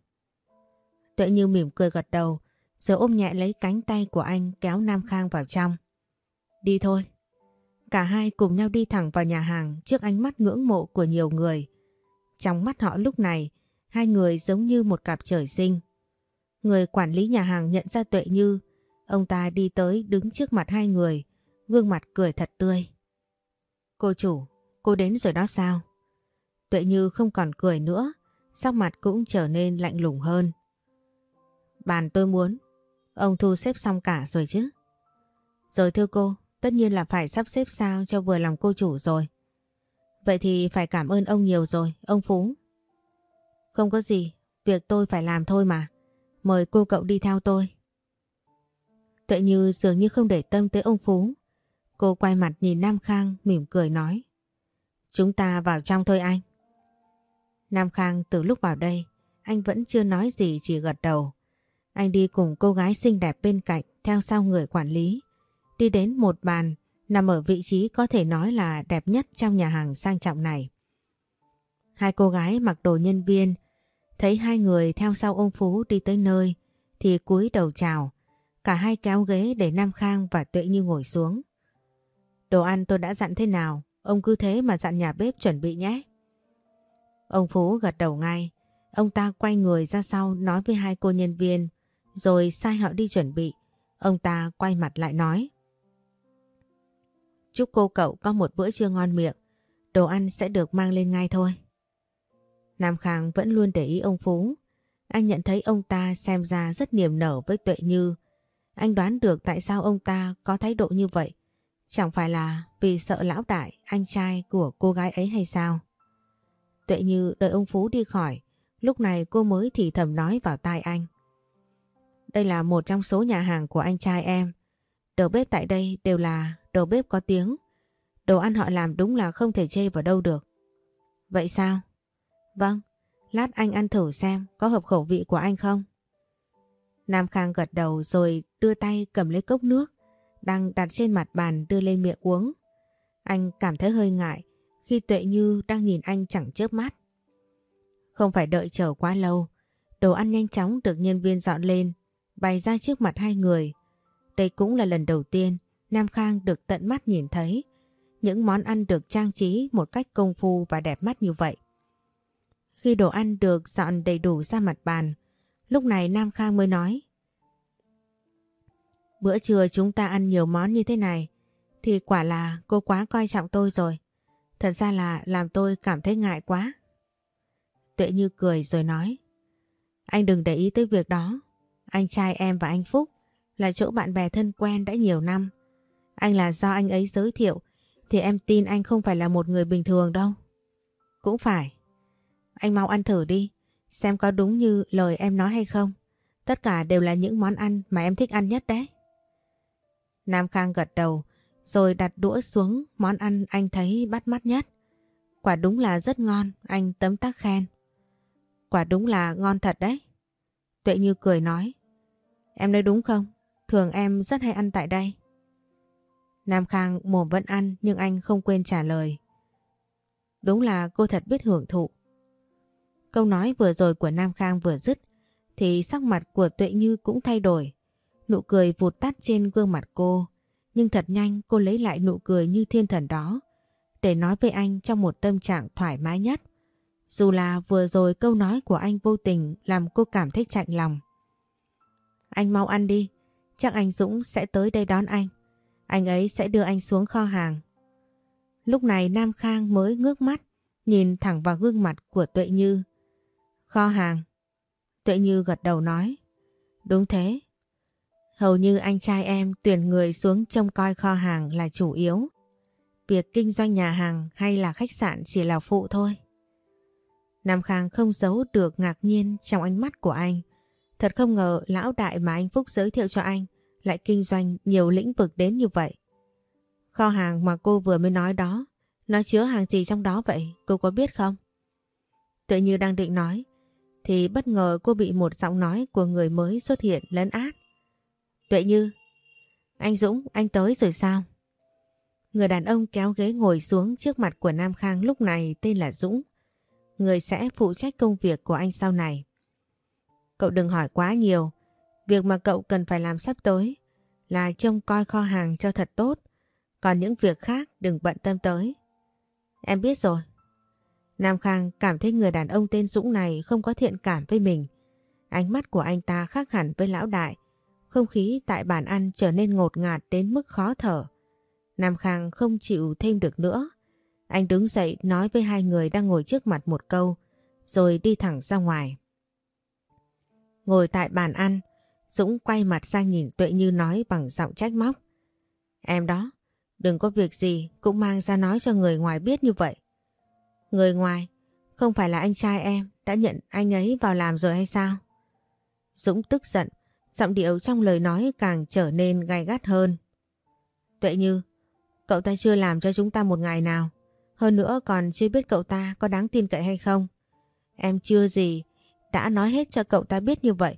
Tuệ Như mỉm cười gật đầu rồi ôm nhẹ lấy cánh tay của anh kéo Nam Khang vào trong. Đi thôi. Cả hai cùng nhau đi thẳng vào nhà hàng trước ánh mắt ngưỡng mộ của nhiều người. Trong mắt họ lúc này, hai người giống như một cặp trời sinh. Người quản lý nhà hàng nhận ra Tuệ Như, ông ta đi tới đứng trước mặt hai người, gương mặt cười thật tươi. Cô chủ, cô đến rồi đó sao? Tuệ Như không còn cười nữa, sắc mặt cũng trở nên lạnh lùng hơn. Bàn tôi muốn, ông thu xếp xong cả rồi chứ? Rồi thưa cô, tất nhiên là phải sắp xếp sao cho vừa lòng cô chủ rồi. Vậy thì phải cảm ơn ông nhiều rồi, ông Phú. Không có gì, việc tôi phải làm thôi mà. Mời cô cậu đi theo tôi. Tuệ Như dường như không để tâm tới ông Phú, Cô quay mặt nhìn Nam Khang mỉm cười nói. Chúng ta vào trong thôi anh. Nam Khang từ lúc vào đây, anh vẫn chưa nói gì chỉ gật đầu. Anh đi cùng cô gái xinh đẹp bên cạnh theo sau người quản lý. Đi đến một bàn nằm ở vị trí có thể nói là đẹp nhất trong nhà hàng sang trọng này. Hai cô gái mặc đồ nhân viên thấy hai người theo sau ông Phú đi tới nơi thì cúi đầu chào. Cả hai kéo ghế để Nam Khang và Tuệ Như ngồi xuống. Đồ ăn tôi đã dặn thế nào, ông cứ thế mà dặn nhà bếp chuẩn bị nhé. Ông Phú gật đầu ngay, ông ta quay người ra sau nói với hai cô nhân viên, rồi sai họ đi chuẩn bị. Ông ta quay mặt lại nói. Chúc cô cậu có một bữa trưa ngon miệng, đồ ăn sẽ được mang lên ngay thôi. Nam Khang vẫn luôn để ý ông Phú. Anh nhận thấy ông ta xem ra rất niềm nở với Tuệ Như. Anh đoán được tại sao ông ta có thái độ như vậy. Chẳng phải là vì sợ lão đại, anh trai của cô gái ấy hay sao? Tuệ như đợi ông Phú đi khỏi, lúc này cô mới thì thầm nói vào tai anh. Đây là một trong số nhà hàng của anh trai em. Đầu bếp tại đây đều là đầu bếp có tiếng. Đồ ăn họ làm đúng là không thể chê vào đâu được. Vậy sao? Vâng, lát anh ăn thử xem có hợp khẩu vị của anh không? Nam Khang gật đầu rồi đưa tay cầm lấy cốc nước đang đặt trên mặt bàn đưa lên miệng uống. Anh cảm thấy hơi ngại khi Tuệ Như đang nhìn anh chẳng chớp mắt. Không phải đợi chờ quá lâu, đồ ăn nhanh chóng được nhân viên dọn lên, bày ra trước mặt hai người. Đây cũng là lần đầu tiên Nam Khang được tận mắt nhìn thấy những món ăn được trang trí một cách công phu và đẹp mắt như vậy. Khi đồ ăn được dọn đầy đủ ra mặt bàn, lúc này Nam Khang mới nói Bữa trưa chúng ta ăn nhiều món như thế này thì quả là cô quá coi trọng tôi rồi. Thật ra là làm tôi cảm thấy ngại quá. Tuệ Như cười rồi nói Anh đừng để ý tới việc đó. Anh trai em và anh Phúc là chỗ bạn bè thân quen đã nhiều năm. Anh là do anh ấy giới thiệu thì em tin anh không phải là một người bình thường đâu. Cũng phải. Anh mau ăn thử đi, xem có đúng như lời em nói hay không. Tất cả đều là những món ăn mà em thích ăn nhất đấy. Nam Khang gật đầu rồi đặt đũa xuống món ăn anh thấy bắt mắt nhất. Quả đúng là rất ngon, anh tấm tắc khen. Quả đúng là ngon thật đấy. Tuệ Như cười nói. Em nói đúng không? Thường em rất hay ăn tại đây. Nam Khang mồm vẫn ăn nhưng anh không quên trả lời. Đúng là cô thật biết hưởng thụ. Câu nói vừa rồi của Nam Khang vừa dứt thì sắc mặt của Tuệ Như cũng thay đổi. Nụ cười vụt tắt trên gương mặt cô. Nhưng thật nhanh cô lấy lại nụ cười như thiên thần đó để nói với anh trong một tâm trạng thoải mái nhất. Dù là vừa rồi câu nói của anh vô tình làm cô cảm thấy chạnh lòng. Anh mau ăn đi, chắc anh Dũng sẽ tới đây đón anh. Anh ấy sẽ đưa anh xuống kho hàng. Lúc này Nam Khang mới ngước mắt, nhìn thẳng vào gương mặt của Tuệ Như. Kho hàng. Tuệ Như gật đầu nói. Đúng thế, Hầu như anh trai em tuyển người xuống trông coi kho hàng là chủ yếu. Việc kinh doanh nhà hàng hay là khách sạn chỉ là phụ thôi. Nam Khang không giấu được ngạc nhiên trong ánh mắt của anh. Thật không ngờ lão đại mà anh Phúc giới thiệu cho anh lại kinh doanh nhiều lĩnh vực đến như vậy. Kho hàng mà cô vừa mới nói đó, nó chứa hàng gì trong đó vậy, cô có biết không? Tự như đang định nói, thì bất ngờ cô bị một giọng nói của người mới xuất hiện lấn át. Tuệ Như, anh Dũng, anh tới rồi sao? Người đàn ông kéo ghế ngồi xuống trước mặt của Nam Khang lúc này tên là Dũng. Người sẽ phụ trách công việc của anh sau này. Cậu đừng hỏi quá nhiều. Việc mà cậu cần phải làm sắp tới là trông coi kho hàng cho thật tốt. Còn những việc khác đừng bận tâm tới. Em biết rồi. Nam Khang cảm thấy người đàn ông tên Dũng này không có thiện cảm với mình. Ánh mắt của anh ta khác hẳn với lão đại không khí tại bàn ăn trở nên ngột ngạt đến mức khó thở. Nam Khang không chịu thêm được nữa. Anh đứng dậy nói với hai người đang ngồi trước mặt một câu, rồi đi thẳng ra ngoài. Ngồi tại bàn ăn, Dũng quay mặt sang nhìn Tuệ Như nói bằng giọng trách móc. Em đó, đừng có việc gì cũng mang ra nói cho người ngoài biết như vậy. Người ngoài, không phải là anh trai em đã nhận anh ấy vào làm rồi hay sao? Dũng tức giận, Giọng điệu trong lời nói càng trở nên gay gắt hơn. Tuệ Như, cậu ta chưa làm cho chúng ta một ngày nào. Hơn nữa còn chưa biết cậu ta có đáng tin cậy hay không. Em chưa gì, đã nói hết cho cậu ta biết như vậy.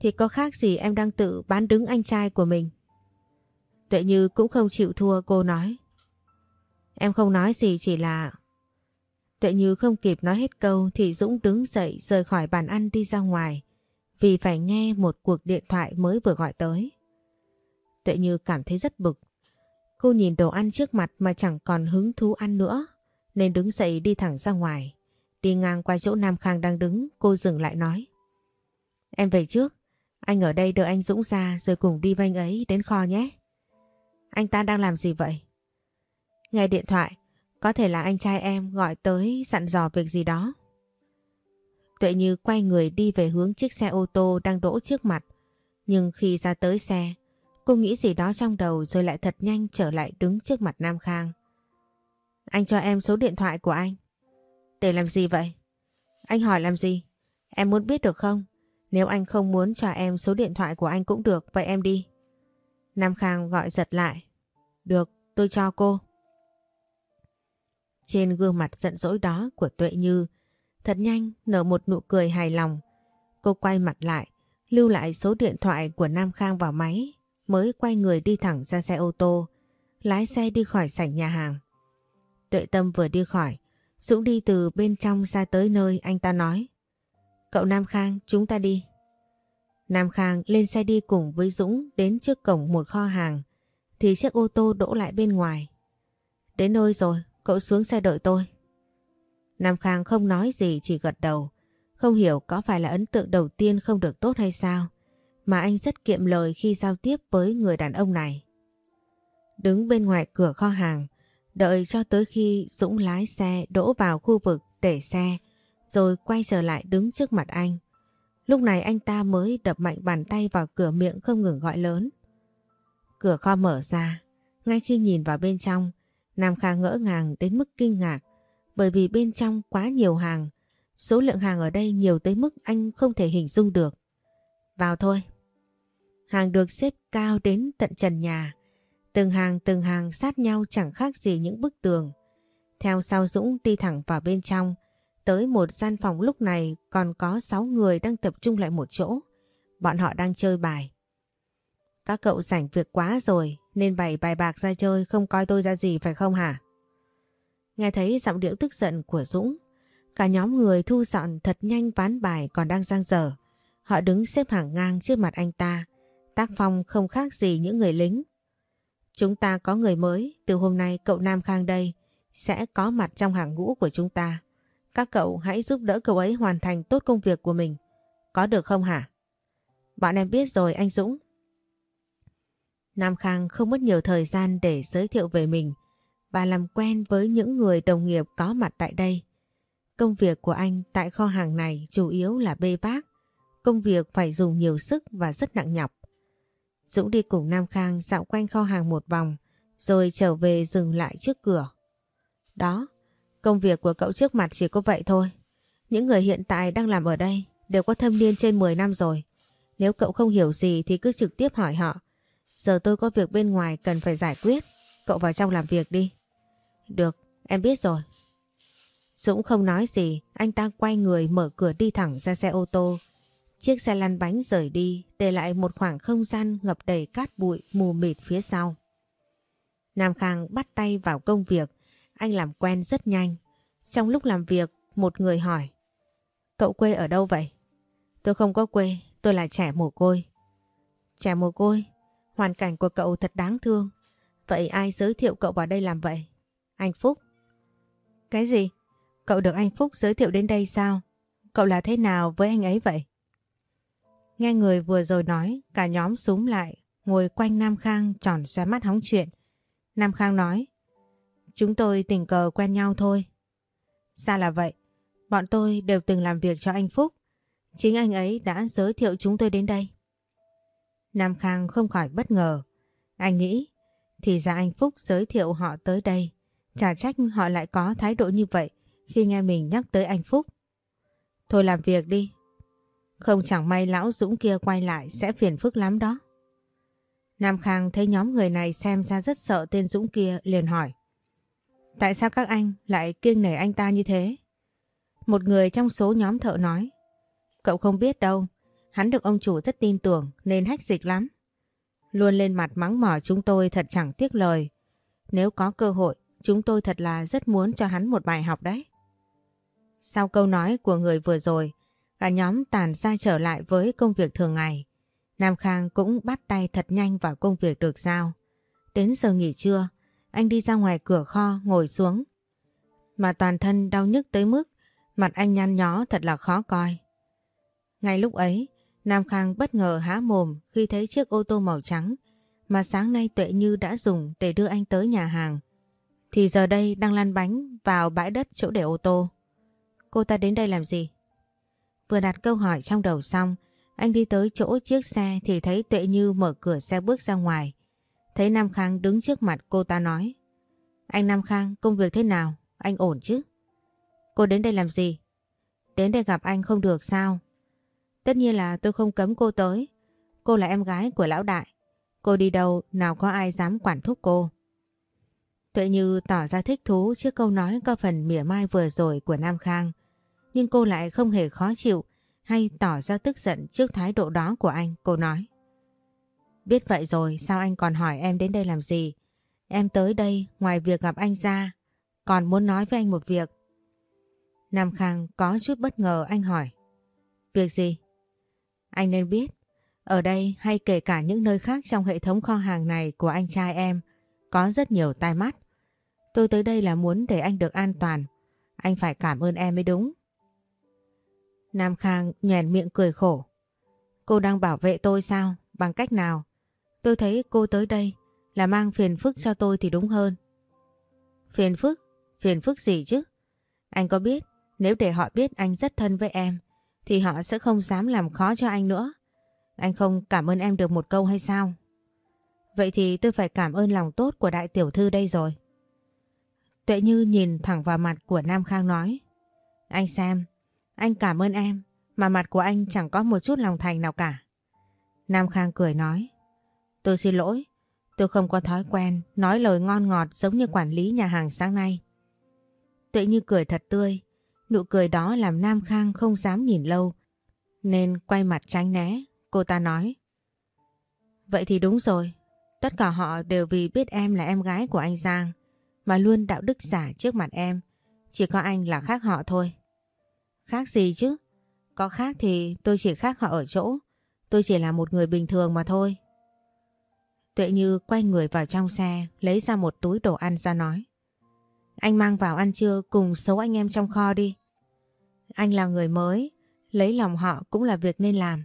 Thì có khác gì em đang tự bán đứng anh trai của mình. Tuệ Như cũng không chịu thua cô nói. Em không nói gì chỉ là... Tuệ Như không kịp nói hết câu thì Dũng đứng dậy rời khỏi bàn ăn đi ra ngoài vì phải nghe một cuộc điện thoại mới vừa gọi tới. Tuệ Như cảm thấy rất bực. Cô nhìn đồ ăn trước mặt mà chẳng còn hứng thú ăn nữa, nên đứng dậy đi thẳng ra ngoài. Đi ngang qua chỗ Nam Khang đang đứng, cô dừng lại nói. Em về trước, anh ở đây đợi anh Dũng ra rồi cùng đi với anh ấy đến kho nhé. Anh ta đang làm gì vậy? Nghe điện thoại, có thể là anh trai em gọi tới dặn dò việc gì đó. Tuệ Như quay người đi về hướng chiếc xe ô tô đang đỗ trước mặt. Nhưng khi ra tới xe, Cô nghĩ gì đó trong đầu rồi lại thật nhanh trở lại đứng trước mặt Nam Khang. Anh cho em số điện thoại của anh. Để làm gì vậy? Anh hỏi làm gì? Em muốn biết được không? Nếu anh không muốn cho em số điện thoại của anh cũng được, vậy em đi. Nam Khang gọi giật lại. Được, tôi cho cô. Trên gương mặt giận dỗi đó của Tuệ Như, thật nhanh nở một nụ cười hài lòng. Cô quay mặt lại, lưu lại số điện thoại của Nam Khang vào máy, mới quay người đi thẳng ra xe ô tô, lái xe đi khỏi sảnh nhà hàng. Tuệ Tâm vừa đi khỏi, Dũng đi từ bên trong ra tới nơi anh ta nói. Cậu Nam Khang, chúng ta đi. Nam Khang lên xe đi cùng với Dũng đến trước cổng một kho hàng, thì chiếc ô tô đỗ lại bên ngoài. Đến nơi rồi, cậu xuống xe đợi tôi. Nam Khang không nói gì chỉ gật đầu, không hiểu có phải là ấn tượng đầu tiên không được tốt hay sao, mà anh rất kiệm lời khi giao tiếp với người đàn ông này. Đứng bên ngoài cửa kho hàng, đợi cho tới khi Dũng lái xe đỗ vào khu vực để xe, rồi quay trở lại đứng trước mặt anh. Lúc này anh ta mới đập mạnh bàn tay vào cửa miệng không ngừng gọi lớn. Cửa kho mở ra, ngay khi nhìn vào bên trong, Nam Kha ngỡ ngàng đến mức kinh ngạc bởi vì bên trong quá nhiều hàng. Số lượng hàng ở đây nhiều tới mức anh không thể hình dung được. Vào thôi. Hàng được xếp cao đến tận trần nhà. Từng hàng từng hàng sát nhau chẳng khác gì những bức tường. Theo sau Dũng đi thẳng vào bên trong, tới một gian phòng lúc này còn có 6 người đang tập trung lại một chỗ. Bọn họ đang chơi bài. Các cậu rảnh việc quá rồi nên bày bài bạc ra chơi không coi tôi ra gì phải không hả? Nghe thấy giọng điệu tức giận của Dũng, cả nhóm người thu dọn thật nhanh ván bài còn đang giang dở. Họ đứng xếp hàng ngang trước mặt anh ta, tác phong không khác gì những người lính. Chúng ta có người mới, từ hôm nay cậu Nam Khang đây sẽ có mặt trong hàng ngũ của chúng ta. Các cậu hãy giúp đỡ cậu ấy hoàn thành tốt công việc của mình. Có được không hả? Bọn em biết rồi anh Dũng. Nam Khang không mất nhiều thời gian để giới thiệu về mình và làm quen với những người đồng nghiệp có mặt tại đây. Công việc của anh tại kho hàng này chủ yếu là bê vác. Công việc phải dùng nhiều sức và rất nặng nhọc. Dũng đi cùng Nam Khang dạo quanh kho hàng một vòng rồi trở về dừng lại trước cửa. Đó, công việc của cậu trước mặt chỉ có vậy thôi. Những người hiện tại đang làm ở đây đều có thâm niên trên 10 năm rồi. Nếu cậu không hiểu gì thì cứ trực tiếp hỏi họ. Giờ tôi có việc bên ngoài cần phải giải quyết. Cậu vào trong làm việc đi. Được, em biết rồi. Dũng không nói gì, anh ta quay người mở cửa đi thẳng ra xe ô tô. Chiếc xe lăn bánh rời đi, để lại một khoảng không gian ngập đầy cát bụi mù mịt phía sau. Nam Khang bắt tay vào công việc, anh làm quen rất nhanh. Trong lúc làm việc, một người hỏi. Cậu quê ở đâu vậy? Tôi không có quê, tôi là trẻ mồ côi. Trẻ mồ côi? Hoàn cảnh của cậu thật đáng thương. Vậy ai giới thiệu cậu vào đây làm vậy? Anh Phúc. Cái gì? Cậu được anh Phúc giới thiệu đến đây sao? Cậu là thế nào với anh ấy vậy? Nghe người vừa rồi nói, cả nhóm súng lại, ngồi quanh Nam Khang tròn xoe mắt hóng chuyện. Nam Khang nói, chúng tôi tình cờ quen nhau thôi. Sao là vậy? Bọn tôi đều từng làm việc cho anh Phúc. Chính anh ấy đã giới thiệu chúng tôi đến đây. Nam Khang không khỏi bất ngờ. Anh nghĩ, thì ra anh Phúc giới thiệu họ tới đây. Chả trách họ lại có thái độ như vậy khi nghe mình nhắc tới anh Phúc. Thôi làm việc đi. Không chẳng may lão Dũng kia quay lại sẽ phiền phức lắm đó. Nam Khang thấy nhóm người này xem ra rất sợ tên Dũng kia liền hỏi. Tại sao các anh lại kiêng nể anh ta như thế? Một người trong số nhóm thợ nói. Cậu không biết đâu, hắn được ông chủ rất tin tưởng nên hách dịch lắm. Luôn lên mặt mắng mỏ chúng tôi thật chẳng tiếc lời. Nếu có cơ hội, chúng tôi thật là rất muốn cho hắn một bài học đấy. Sau câu nói của người vừa rồi, cả nhóm tàn ra trở lại với công việc thường ngày. Nam Khang cũng bắt tay thật nhanh vào công việc được giao. Đến giờ nghỉ trưa, anh đi ra ngoài cửa kho ngồi xuống. Mà toàn thân đau nhức tới mức mặt anh nhăn nhó thật là khó coi. Ngay lúc ấy, Nam Khang bất ngờ há mồm khi thấy chiếc ô tô màu trắng mà sáng nay Tuệ Như đã dùng để đưa anh tới nhà hàng. Thì giờ đây đang lăn bánh vào bãi đất chỗ để ô tô. Cô ta đến đây làm gì? Vừa đặt câu hỏi trong đầu xong, Anh đi tới chỗ chiếc xe thì thấy Tuệ Như mở cửa xe bước ra ngoài. Thấy Nam Khang đứng trước mặt cô ta nói. Anh Nam Khang, công việc thế nào? Anh ổn chứ? Cô đến đây làm gì? Đến đây gặp anh không được sao? Tất nhiên là tôi không cấm cô tới. Cô là em gái của lão đại. Cô đi đâu nào có ai dám quản thúc cô. Tuệ Như tỏ ra thích thú trước câu nói có phần mỉa mai vừa rồi của Nam Khang. Nhưng cô lại không hề khó chịu hay tỏ ra tức giận trước thái độ đó của anh. Cô nói. Biết vậy rồi sao anh còn hỏi em đến đây làm gì? Em tới đây ngoài việc gặp anh ra còn muốn nói với anh một việc. Nam Khang có chút bất ngờ anh hỏi. Việc gì? Anh nên biết, ở đây hay kể cả những nơi khác trong hệ thống kho hàng này của anh trai em có rất nhiều tai mắt. Tôi tới đây là muốn để anh được an toàn. Anh phải cảm ơn em mới đúng. Nam Khang nhoèn miệng cười khổ. Cô đang bảo vệ tôi sao? Bằng cách nào? Tôi thấy cô tới đây là mang phiền phức cho tôi thì đúng hơn. Phiền phức? Phiền phức gì chứ? Anh có biết nếu để họ biết anh rất thân với em thì họ sẽ không dám làm khó cho anh nữa. Anh không cảm ơn em được một câu hay sao? Vậy thì tôi phải cảm ơn lòng tốt của đại tiểu thư đây rồi. Tuệ Như nhìn thẳng vào mặt của Nam Khang nói. Anh xem, anh cảm ơn em, mà mặt của anh chẳng có một chút lòng thành nào cả. Nam Khang cười nói. Tôi xin lỗi, tôi không có thói quen nói lời ngon ngọt giống như quản lý nhà hàng sáng nay. Tuệ Như cười thật tươi, nụ cười đó làm Nam Khang không dám nhìn lâu, nên quay mặt tránh né, cô ta nói. Vậy thì đúng rồi, tất cả họ đều vì biết em là em gái của anh Giang, mà luôn đạo đức giả trước mặt em, chỉ có anh là khác họ thôi. Khác gì chứ? Có khác thì tôi chỉ khác họ ở chỗ, tôi chỉ là một người bình thường mà thôi. Tuệ Như quay người vào trong xe, lấy ra một túi đồ ăn ra nói. Anh mang vào ăn trưa cùng số anh em trong kho đi. Anh là người mới, lấy lòng họ cũng là việc nên làm.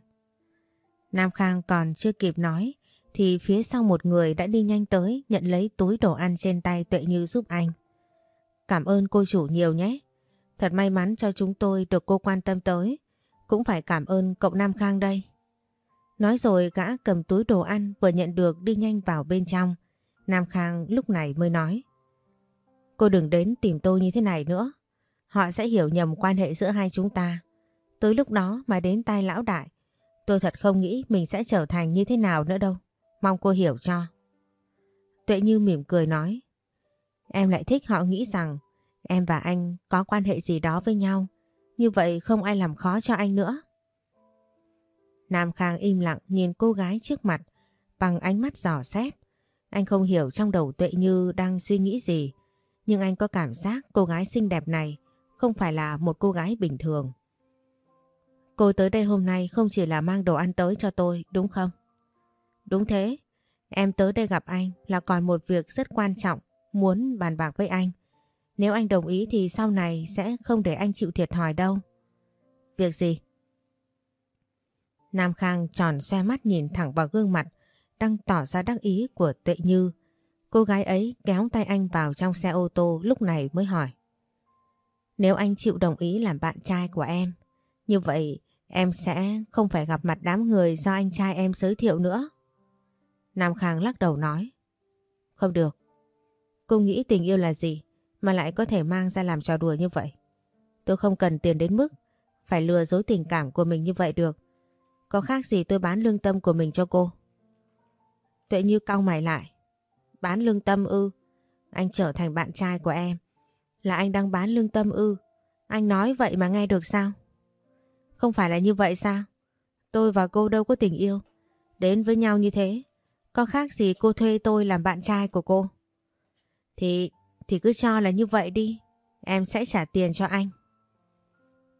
Nam Khang còn chưa kịp nói thì phía sau một người đã đi nhanh tới nhận lấy túi đồ ăn trên tay Tuệ Như giúp anh. Cảm ơn cô chủ nhiều nhé. Thật may mắn cho chúng tôi được cô quan tâm tới. Cũng phải cảm ơn cậu Nam Khang đây. Nói rồi gã cầm túi đồ ăn vừa nhận được đi nhanh vào bên trong. Nam Khang lúc này mới nói. Cô đừng đến tìm tôi như thế này nữa. Họ sẽ hiểu nhầm quan hệ giữa hai chúng ta. Tới lúc đó mà đến tai lão đại. Tôi thật không nghĩ mình sẽ trở thành như thế nào nữa đâu. Mong cô hiểu cho. Tuệ Như mỉm cười nói. Em lại thích họ nghĩ rằng em và anh có quan hệ gì đó với nhau. Như vậy không ai làm khó cho anh nữa. Nam Khang im lặng nhìn cô gái trước mặt bằng ánh mắt giỏ xét. Anh không hiểu trong đầu Tuệ Như đang suy nghĩ gì. Nhưng anh có cảm giác cô gái xinh đẹp này không phải là một cô gái bình thường. Cô tới đây hôm nay không chỉ là mang đồ ăn tới cho tôi, đúng không? Đúng thế, em tới đây gặp anh là còn một việc rất quan trọng, muốn bàn bạc với anh. Nếu anh đồng ý thì sau này sẽ không để anh chịu thiệt thòi đâu. Việc gì? Nam Khang tròn xe mắt nhìn thẳng vào gương mặt đang tỏ ra đắc ý của Tuệ Như. Cô gái ấy kéo tay anh vào trong xe ô tô lúc này mới hỏi. Nếu anh chịu đồng ý làm bạn trai của em, như vậy em sẽ không phải gặp mặt đám người do anh trai em giới thiệu nữa. Nam Khang lắc đầu nói. Không được. Cô nghĩ tình yêu là gì mà lại có thể mang ra làm trò đùa như vậy? Tôi không cần tiền đến mức phải lừa dối tình cảm của mình như vậy được. Có khác gì tôi bán lương tâm của mình cho cô? Tuệ như cau mày lại. Bán lương tâm ư? Anh trở thành bạn trai của em. Là anh đang bán lương tâm ư? Anh nói vậy mà nghe được sao? Không phải là như vậy sao? Tôi và cô đâu có tình yêu. Đến với nhau như thế. Có khác gì cô thuê tôi làm bạn trai của cô? Thì, thì cứ cho là như vậy đi. Em sẽ trả tiền cho anh.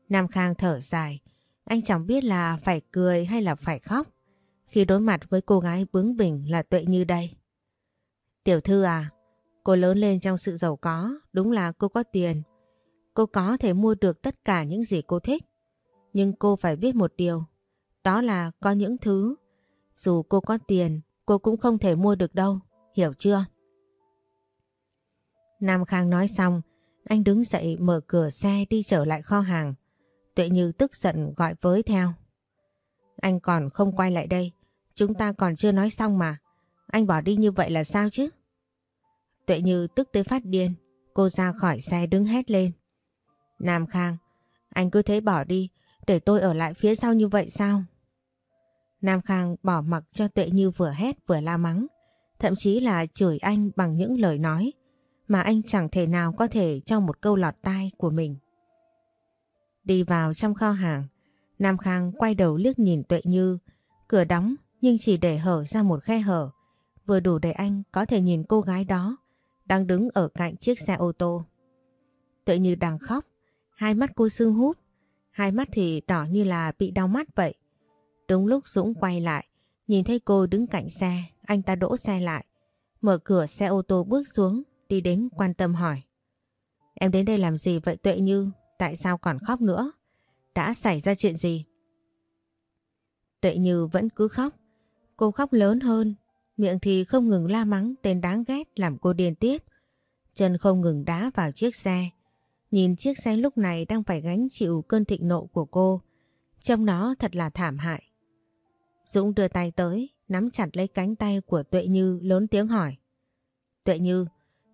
Nam Khang thở dài. Anh chẳng biết là phải cười hay là phải khóc khi đối mặt với cô gái bướng bỉnh là Tuệ Như đây. Tiểu thư à, cô lớn lên trong sự giàu có, đúng là cô có tiền. Cô có thể mua được tất cả những gì cô thích. Nhưng cô phải biết một điều, đó là có những thứ, dù cô có tiền, cô cũng không thể mua được đâu, hiểu chưa? Nam Khang nói xong, anh đứng dậy mở cửa xe đi trở lại kho hàng. Tuệ Như tức giận gọi với theo. Anh còn không quay lại đây. Chúng ta còn chưa nói xong mà. Anh bỏ đi như vậy là sao chứ? Tuệ Như tức tới phát điên. Cô ra khỏi xe đứng hét lên. Nam Khang, anh cứ thế bỏ đi, để tôi ở lại phía sau như vậy sao? Nam Khang bỏ mặc cho Tuệ Như vừa hét vừa la mắng, thậm chí là chửi anh bằng những lời nói mà anh chẳng thể nào có thể cho một câu lọt tai của mình. Đi vào trong kho hàng, Nam Khang quay đầu liếc nhìn Tuệ Như, cửa đóng nhưng chỉ để hở ra một khe hở, vừa đủ để anh có thể nhìn cô gái đó đang đứng ở cạnh chiếc xe ô tô. Tuệ Như đang khóc, hai mắt cô sưng húp, hai mắt thì đỏ như là bị đau mắt vậy. Đúng lúc Dũng quay lại, nhìn thấy cô đứng cạnh xe, anh ta đỗ xe lại, mở cửa xe ô tô bước xuống, đi đến quan tâm hỏi. Em đến đây làm gì vậy Tuệ Như, tại sao còn khóc nữa? Đã xảy ra chuyện gì? Tuệ Như vẫn cứ khóc, cô khóc lớn hơn, miệng thì không ngừng la mắng tên đáng ghét làm cô điên tiết. Chân không ngừng đá vào chiếc xe, nhìn chiếc xe lúc này đang phải gánh chịu cơn thịnh nộ của cô, trông nó thật là thảm hại. Dũng đưa tay tới, nắm chặt lấy cánh tay của Tuệ Như lớn tiếng hỏi. Tuệ Như,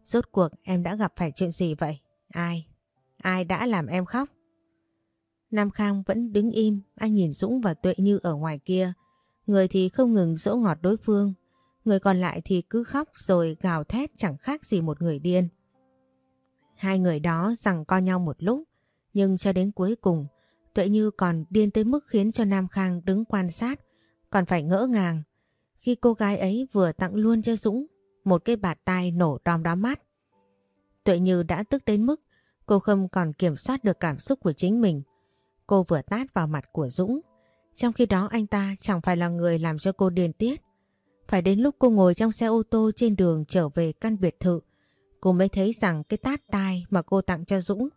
rốt cuộc em đã gặp phải chuyện gì vậy? Ai? Ai đã làm em khóc? Nam Khang vẫn đứng im, anh nhìn Dũng và Tuệ Như ở ngoài kia. Người thì không ngừng dỗ ngọt đối phương, người còn lại thì cứ khóc rồi gào thét chẳng khác gì một người điên. Hai người đó rằng co nhau một lúc, nhưng cho đến cuối cùng, Tuệ Như còn điên tới mức khiến cho Nam Khang đứng quan sát, còn phải ngỡ ngàng khi cô gái ấy vừa tặng luôn cho Dũng một cái bạt tai nổ đom đóm mắt. Tuệ Như đã tức đến mức cô không còn kiểm soát được cảm xúc của chính mình. Cô vừa tát vào mặt của Dũng, trong khi đó anh ta chẳng phải là người làm cho cô điên tiết. Phải đến lúc cô ngồi trong xe ô tô trên đường trở về căn biệt thự, cô mới thấy rằng cái tát tai mà cô tặng cho Dũng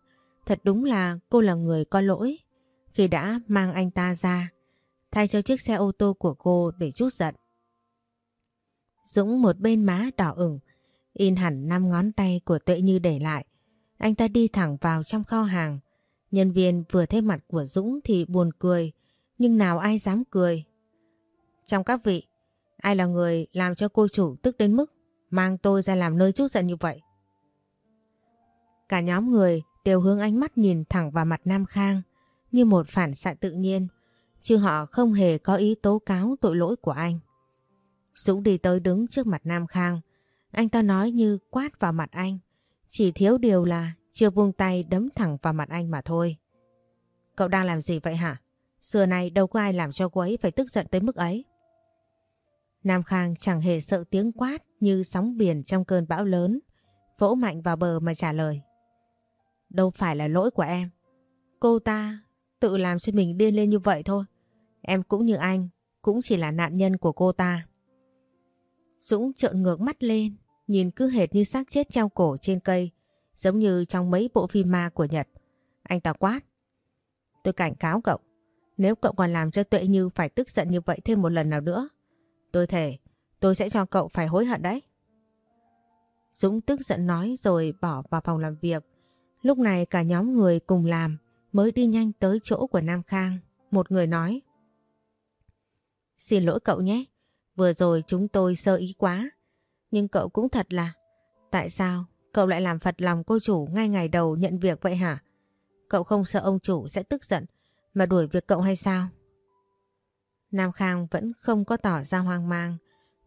thật đúng là cô là người có lỗi khi đã mang anh ta ra thay cho chiếc xe ô tô của cô để chút giận. Dũng một bên má đỏ ửng, in hẳn năm ngón tay của Tuệ Như để lại. Anh ta đi thẳng vào trong kho hàng. Nhân viên vừa thấy mặt của Dũng thì buồn cười, nhưng nào ai dám cười. Trong các vị, ai là người làm cho cô chủ tức đến mức mang tôi ra làm nơi chút giận như vậy? Cả nhóm người đều hướng ánh mắt nhìn thẳng vào mặt Nam Khang như một phản xạ tự nhiên chứ họ không hề có ý tố cáo tội lỗi của anh. Dũng đi tới đứng trước mặt Nam Khang, anh ta nói như quát vào mặt anh, chỉ thiếu điều là chưa buông tay đấm thẳng vào mặt anh mà thôi. Cậu đang làm gì vậy hả? Xưa này đâu có ai làm cho cô ấy phải tức giận tới mức ấy. Nam Khang chẳng hề sợ tiếng quát như sóng biển trong cơn bão lớn, vỗ mạnh vào bờ mà trả lời. Đâu phải là lỗi của em. Cô ta tự làm cho mình điên lên như vậy thôi. Em cũng như anh, cũng chỉ là nạn nhân của cô ta. Dũng trợn ngược mắt lên, nhìn cứ hệt như xác chết treo cổ trên cây, giống như trong mấy bộ phim ma của Nhật. Anh ta quát. Tôi cảnh cáo cậu, nếu cậu còn làm cho Tuệ Như phải tức giận như vậy thêm một lần nào nữa, tôi thề, tôi sẽ cho cậu phải hối hận đấy. Dũng tức giận nói rồi bỏ vào phòng làm việc. Lúc này cả nhóm người cùng làm mới đi nhanh tới chỗ của Nam Khang. Một người nói. Xin lỗi cậu nhé, vừa rồi chúng tôi sơ ý quá. Nhưng cậu cũng thật là, tại sao cậu lại làm phật lòng cô chủ ngay ngày đầu nhận việc vậy hả? Cậu không sợ ông chủ sẽ tức giận mà đuổi việc cậu hay sao? Nam Khang vẫn không có tỏ ra hoang mang,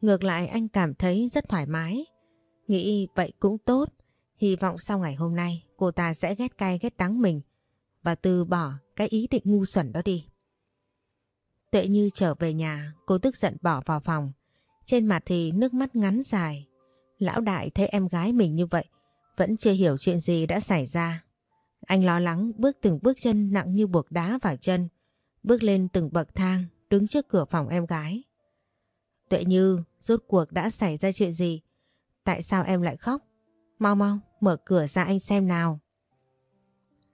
ngược lại anh cảm thấy rất thoải mái. Nghĩ vậy cũng tốt, hy vọng sau ngày hôm nay cô ta sẽ ghét cay ghét đắng mình và từ bỏ cái ý định ngu xuẩn đó đi. Tuệ Như trở về nhà, cô tức giận bỏ vào phòng. Trên mặt thì nước mắt ngắn dài. Lão đại thấy em gái mình như vậy, vẫn chưa hiểu chuyện gì đã xảy ra. Anh lo lắng bước từng bước chân nặng như buộc đá vào chân, bước lên từng bậc thang, đứng trước cửa phòng em gái. Tuệ Như, rốt cuộc đã xảy ra chuyện gì? Tại sao em lại khóc? Mau mau, mở cửa ra anh xem nào.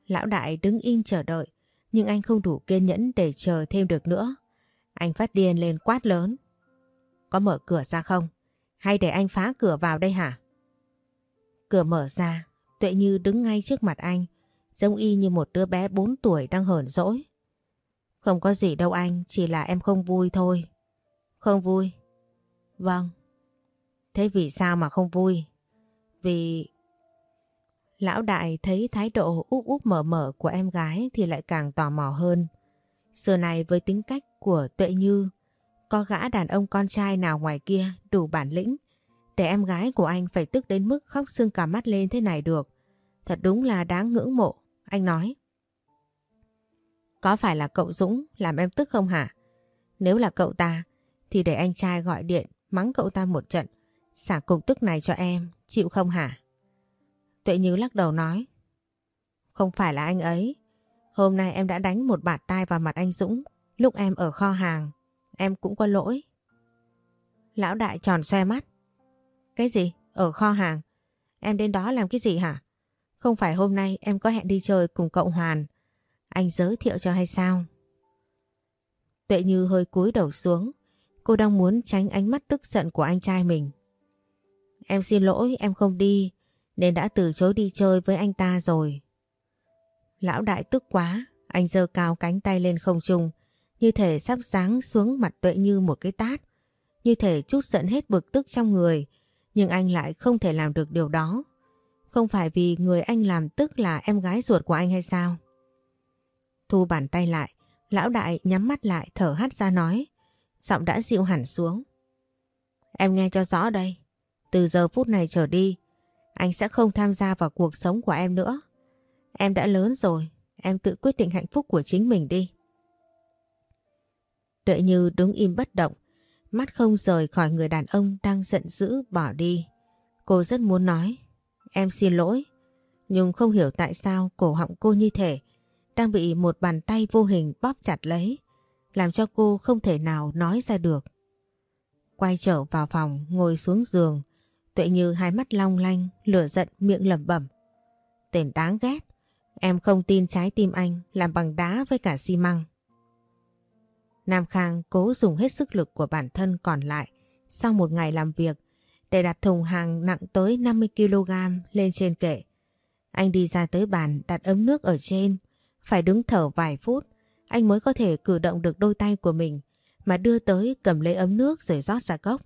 Lão đại đứng im chờ đợi, nhưng anh không đủ kiên nhẫn để chờ thêm được nữa. Anh phát điên lên quát lớn. Có mở cửa ra không? Hay để anh phá cửa vào đây hả? Cửa mở ra, Tuệ Như đứng ngay trước mặt anh, giống y như một đứa bé 4 tuổi đang hờn dỗi. Không có gì đâu anh, chỉ là em không vui thôi. Không vui? Vâng. Thế vì sao mà không vui? Vì... Lão đại thấy thái độ úp úp mở mở của em gái thì lại càng tò mò hơn. Giờ này với tính cách của Tuệ Như, có gã đàn ông con trai nào ngoài kia đủ bản lĩnh để em gái của anh phải tức đến mức khóc xương cả mắt lên thế này được. Thật đúng là đáng ngưỡng mộ, anh nói. Có phải là cậu Dũng làm em tức không hả? Nếu là cậu ta, thì để anh trai gọi điện mắng cậu ta một trận, xả cục tức này cho em, chịu không hả? Tuệ Như lắc đầu nói. Không phải là anh ấy. Hôm nay em đã đánh một bạt tai vào mặt anh Dũng lúc em ở kho hàng. Em cũng có lỗi. Lão đại tròn xoe mắt. Cái gì? Ở kho hàng? Em đến đó làm cái gì hả? Không phải hôm nay em có hẹn đi chơi cùng cậu Hoàn. Anh giới thiệu cho hay sao? Tuệ Như hơi cúi đầu xuống. Cô đang muốn tránh ánh mắt tức giận của anh trai mình. Em xin lỗi, em không đi, nên đã từ chối đi chơi với anh ta rồi. Lão đại tức quá, anh giơ cao cánh tay lên không trung, như thể sắp giáng xuống mặt tuệ như một cái tát, như thể chút giận hết bực tức trong người, nhưng anh lại không thể làm được điều đó. Không phải vì người anh làm tức là em gái ruột của anh hay sao? Thu bàn tay lại, lão đại nhắm mắt lại thở hắt ra nói, giọng đã dịu hẳn xuống. Em nghe cho rõ đây, từ giờ phút này trở đi, anh sẽ không tham gia vào cuộc sống của em nữa. Em đã lớn rồi, em tự quyết định hạnh phúc của chính mình đi. Tuệ Như đứng im bất động, mắt không rời khỏi người đàn ông đang giận dữ bỏ đi. Cô rất muốn nói, em xin lỗi, nhưng không hiểu tại sao cổ họng cô như thể đang bị một bàn tay vô hình bóp chặt lấy, làm cho cô không thể nào nói ra được. Quay trở vào phòng, ngồi xuống giường, Tuệ Như hai mắt long lanh, lửa giận miệng lẩm bẩm. Tên đáng ghét, em không tin trái tim anh làm bằng đá với cả xi măng. Nam Khang cố dùng hết sức lực của bản thân còn lại sau một ngày làm việc để đặt thùng hàng nặng tới 50kg lên trên kệ. Anh đi ra tới bàn đặt ấm nước ở trên, phải đứng thở vài phút, anh mới có thể cử động được đôi tay của mình mà đưa tới cầm lấy ấm nước rồi rót ra cốc.